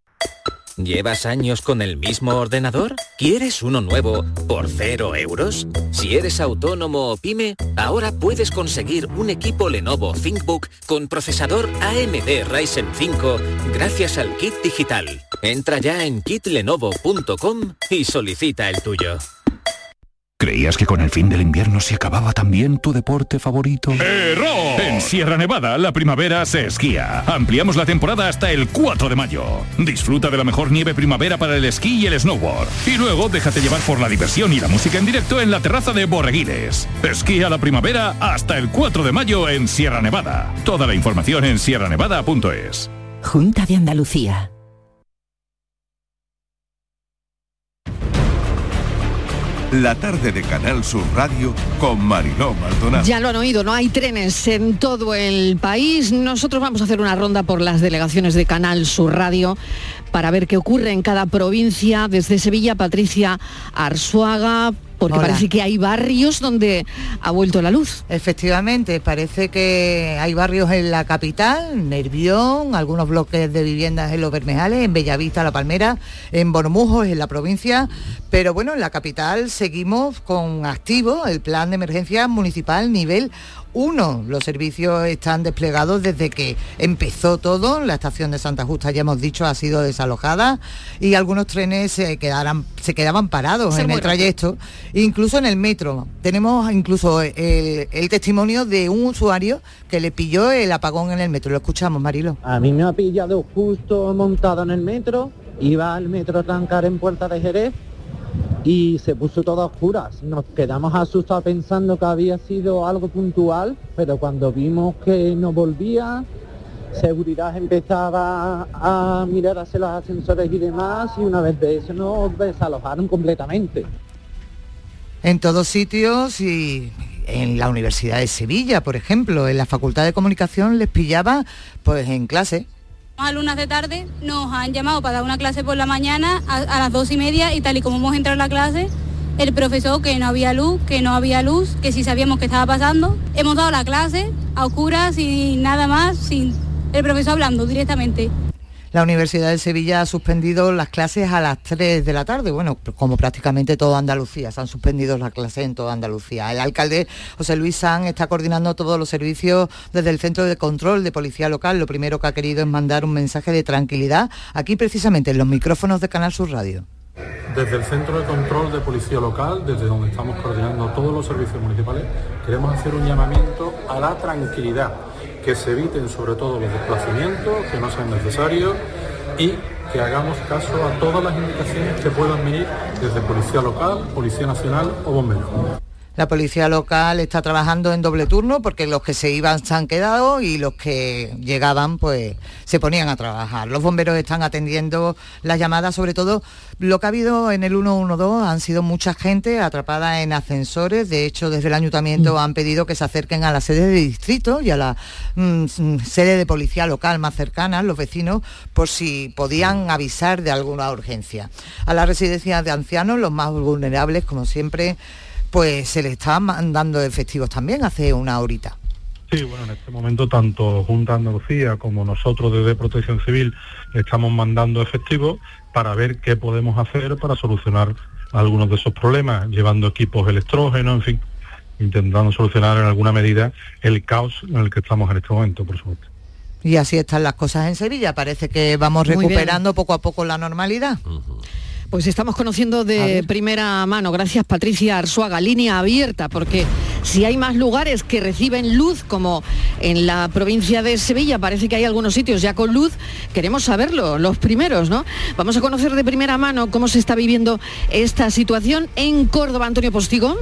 ¿Llevas años con el mismo ordenador? ¿Quieres uno nuevo por cero euros? Si eres autónomo o pyme, ahora puedes conseguir un equipo Lenovo ThinkBook con procesador AMD Ryzen 5 gracias al kit digital. Entra ya en kitlenovo.com y solicita el tuyo. ¿Creías que con el fin del invierno se acababa también tu deporte favorito? ¡Error! En Sierra Nevada la primavera se esquía. Ampliamos la temporada hasta el 4 de mayo. Disfruta de la mejor nieve primavera para el esquí y el snowboard. Y luego déjate llevar por la diversión y la música en directo en la terraza de Borreguiles. Esquía la primavera hasta el 4 de mayo en Sierra Nevada. Toda la información en sierranevada.es. Junta de Andalucía. La tarde de Canal Sur Radio con Mariló Maldonado. Ya lo han oído, no hay trenes en todo el país. Nosotros vamos a hacer una ronda por las delegaciones de Canal Sur Radio para ver qué ocurre en cada provincia. Desde Sevilla, Patricia Arzuaga, porque Hola. parece que hay barrios donde ha vuelto la luz. Efectivamente, parece que hay barrios en la capital, Nervión, algunos bloques de viviendas en Los Bermejales, en Bellavista, La Palmera, en Bormujos, en la provincia, pero bueno, en la capital seguimos con activo el plan de emergencia municipal nivel 1. Los servicios están desplegados desde que empezó todo. La estación de Santa Justa, ya hemos dicho, ha sido desalojada y algunos trenes se, quedaban parados en el trayecto, incluso en el metro. Tenemos incluso el, el testimonio de un usuario que le pilló el apagón en el metro. Lo escuchamos, Marilo. A mí me ha pillado justo montado en el metro, iba al metro a trancar en Puerta de Jerez y se puso todo a oscuras. Nos quedamos asustados pensando que había sido algo puntual, pero cuando vimos que no volvía, seguridad empezaba a mirar hacia los ascensores y demás y una vez de eso nos desalojaron completamente. En todos sitios y en la Universidad de Sevilla, por ejemplo, en la Facultad de Comunicación les pillaba pues en clase. Alumnas de tarde nos han llamado para dar una clase por la mañana a, las dos y media y tal y como hemos entrado a la clase, el profesor que no había luz, que no había luz, que sí sabíamos que estaba pasando. Hemos dado la clase a oscuras sin nada más, sin el profesor hablando directamente. La Universidad de Sevilla ha suspendido las clases a las 3 de la tarde, bueno, como prácticamente toda Andalucía, se han suspendido las clases en toda Andalucía. El alcalde José Luis San está coordinando todos los servicios desde el Centro de Control de Policía Local. Lo primero que ha querido es mandar un mensaje de tranquilidad aquí precisamente en los micrófonos de Canal Sur Radio. Desde el Centro de Control de Policía Local, desde donde estamos coordinando todos los servicios municipales, queremos hacer un llamamiento a la tranquilidad, que se eviten sobre todo los desplazamientos, que no sean necesarios y que hagamos caso a todas las indicaciones que puedan venir desde Policía Local, Policía Nacional o Bomberos. La policía local está trabajando en doble turno porque los que se iban se han quedado y los que llegaban pues se ponían a trabajar. Los bomberos están atendiendo las llamadas, sobre todo lo que ha habido en el 112 han sido mucha gente atrapada en ascensores. De hecho, desde el ayuntamiento han pedido que se acerquen a la sede de distrito y a la mm, sede de policía local más cercana, los vecinos, por si podían avisar de alguna urgencia. A las residencias de ancianos, los más vulnerables, como siempre, pues se le estaban mandando efectivos también hace una horita. Sí, bueno, en este momento tanto Junta Andalucía como nosotros desde Protección Civil estamos mandando efectivos para ver qué podemos hacer para solucionar algunos de esos problemas, llevando equipos electrógenos, en fin, intentando solucionar en alguna medida el caos en el que estamos en este momento, por supuesto. Y así están las cosas en Sevilla. Parece que vamos Muy bien. recuperando poco a poco la normalidad. Pues estamos conociendo de primera mano, gracias Patricia Arzuaga, línea abierta, porque si hay más lugares que reciben luz, como en la provincia de Sevilla, parece que hay algunos sitios ya con luz, queremos saberlo, los primeros, ¿no? Vamos a conocer de primera mano cómo se está viviendo esta situación en Córdoba, Antonio Postigo.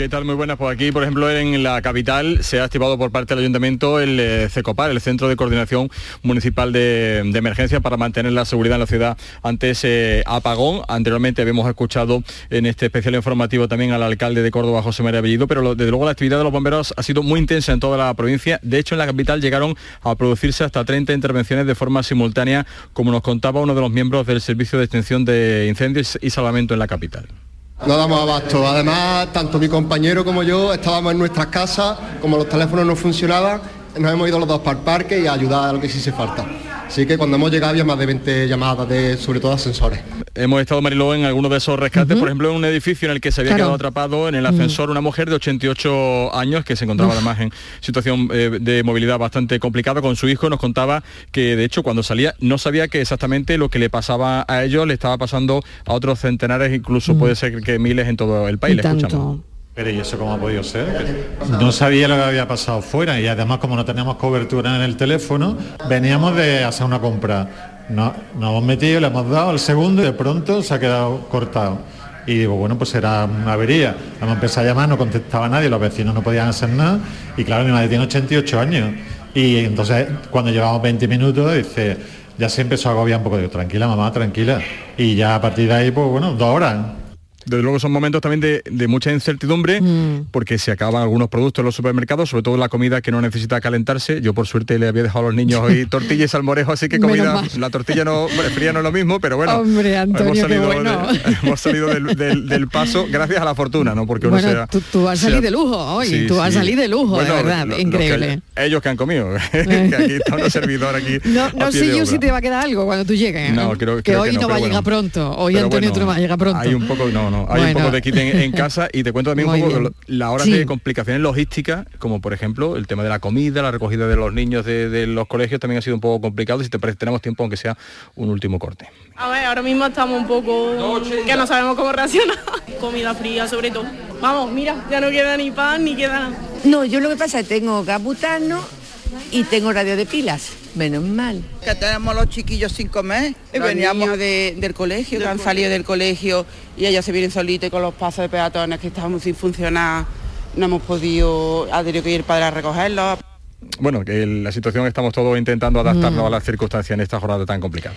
¿Qué tal? Muy buenas. Por aquí, por ejemplo, en la capital se ha activado por parte del Ayuntamiento el eh, CECOPAR, el Centro de Coordinación Municipal de, de Emergencia para mantener la seguridad en la ciudad ante ese apagón. Anteriormente habíamos escuchado en este especial informativo también al alcalde de Córdoba, José María Bellido, pero desde luego la actividad de los bomberos ha sido muy intensa en toda la provincia. De hecho, en la capital llegaron a producirse hasta 30 intervenciones de forma simultánea, como nos contaba uno de los miembros del Servicio de Extensión de Incendios y Salvamento en la capital. No damos abasto. Además, tanto mi compañero como yo estábamos en nuestras casas, como los teléfonos no funcionaban, nos hemos ido los dos para el parque y a ayudar a lo que sí se falta. Así que cuando hemos llegado había más de 20 llamadas, de, sobre todo ascensores. Hemos estado, Mariló, en algunos de esos rescates, por ejemplo, en un edificio en el que se había Claro. quedado atrapado en el ascensor una mujer de 88 años que se encontraba Uf. además en situación eh, de movilidad bastante complicada con su hijo. Nos contaba que, de hecho, cuando salía no sabía que exactamente lo que le pasaba a ellos le estaba pasando a otros centenares, incluso puede ser que miles en todo el país. Pero ¿y eso cómo ha podido ser? No sabía lo que había pasado fuera y además como no teníamos cobertura en el teléfono, veníamos de hacer una compra. No- Nos, hemos metido, le hemos dado el segundo y de pronto se ha quedado cortado. Y digo, bueno, pues era una avería. Hemos empezado a llamar, no contestaba nadie, los vecinos no podían hacer nada. Y claro, mi madre tiene 88 años. Y entonces cuando llevamos 20 minutos, dice, ya se empezó a agobiar un poco. Digo, tranquila mamá, tranquila. Y ya a partir de ahí, pues bueno, dos horas. Desde luego son momentos también de, de mucha incertidumbre porque se acaban algunos productos en los supermercados, sobre todo la comida que no necesita calentarse. Yo por suerte le había dejado a los niños hoy tortilla y salmorejo, así que comida, la tortilla no, bueno, fría no es lo mismo, pero bueno. Hombre, Antonio, hemos salido, bueno. de- hemos salido del, del- del paso gracias a la fortuna, ¿no? Porque uno Bueno, sea- tú, tú vas a salir de lujo hoy, Sí, tú vas a sí. salir de lujo, Bueno, de verdad, lo- lo que- increíble. ellos que han comido, que aquí está un servidor aquí. No, a sé yo obra. si te va a quedar algo cuando tú llegues. No, ¿eh? creo- que creo hoy que no, no, va a llegar pronto. Hoy Antonio no va a llegar pronto. Hay un poco, no, no, hay un Bueno. poco de kit en, en casa y te cuento también Muy un poco bien. la hora Sí. de complicaciones logísticas, como por ejemplo el tema de la comida, la recogida de los niños de, de los colegios también ha sido un poco complicado y si te parece tenemos tiempo aunque sea un último corte. A ver, ahora mismo estamos un poco que no sabemos cómo reaccionar. Comida fría sobre todo. Vamos, mira, ya no queda ni pan ni queda nada. No, yo lo que pasa es que tengo gabutano y tengo radio de pilas. Menos mal. que tenemos los chiquillos sin comer y veníamos niños de- del colegio, que han colegio. salido del colegio y ellos se vienen solitos y con los pasos de peatones que estamos sin funcionar no hemos podido, ha tenido que ir para a recogerlos. Bueno, que la situación estamos todos intentando adaptarnos Mm. a las circunstancias en esta jornada tan complicada.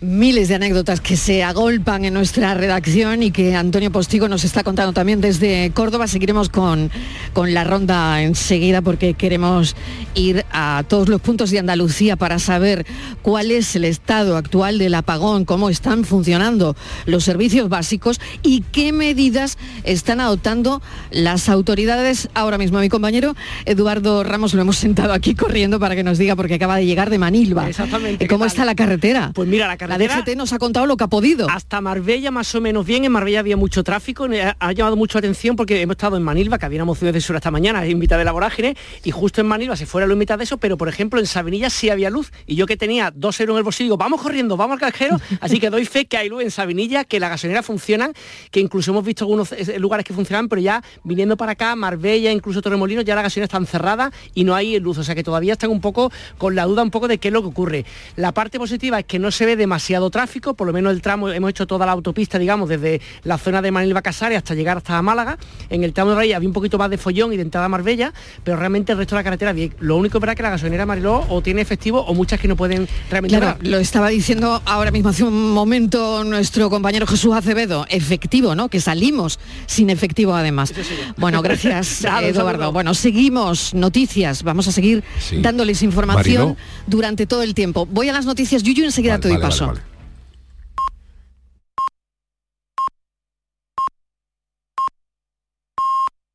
Miles de anécdotas que se agolpan en nuestra redacción y que Antonio Postigo nos está contando también desde Córdoba. Seguiremos con, con la ronda enseguida porque queremos ir a todos los puntos de Andalucía para saber cuál es el estado actual del apagón, cómo están funcionando los servicios básicos y qué medidas están adoptando las autoridades ahora mismo. Mi compañero Eduardo Ramos lo hemos sentado aquí corriendo para que nos diga porque acaba de llegar de Manilva. Exactamente, ¿Cómo ¿qué está la carretera? Pues mira, la La carretera... DGT nos ha contado lo que ha podido. Hasta Marbella más o menos bien, en Marbella había mucho tráfico, eh, ha llamado mucho la atención porque hemos estado en Manilva, que habíamos ciudad de sur esta mañana, en mitad de la vorágine, y justo en Manilva se fuera la mitad de eso, pero por ejemplo en Sabinilla sí había luz, y yo que tenía dos euros en el bolsillo, digo, vamos corriendo, vamos al cajero, así que doy fe que hay luz en Sabinilla, que las gasolineras funcionan, que incluso hemos visto algunos eh, lugares que funcionan, pero ya viniendo para acá, Marbella, incluso Torremolinos, ya las gasolineras están cerradas y no hay luz, o sea que todavía están un poco con la duda un poco de qué es lo que ocurre. La parte positiva es que no se ve demasiado tráfico, por lo menos el tramo, hemos hecho toda la autopista, digamos, desde la zona de Manilva Casares hasta llegar hasta Málaga. En el tramo de Rey había un poquito más de follón y de entrada a Marbella, pero realmente el resto de la carretera bien. Lo único es verdad que la gasolinera Mariló o tiene efectivo o muchas que no pueden realmente Claro, lo estaba diciendo ahora mismo hace un momento nuestro compañero Jesús Acevedo, efectivo, ¿no? Que salimos sin efectivo además. Bueno, gracias Eduardo. saludo. Bueno, seguimos noticias, vamos a seguir Sí. dándoles información Mariló. durante todo el tiempo. Voy a las noticias, Yuyu, enseguida te doy Vale, vale, paso. Vale.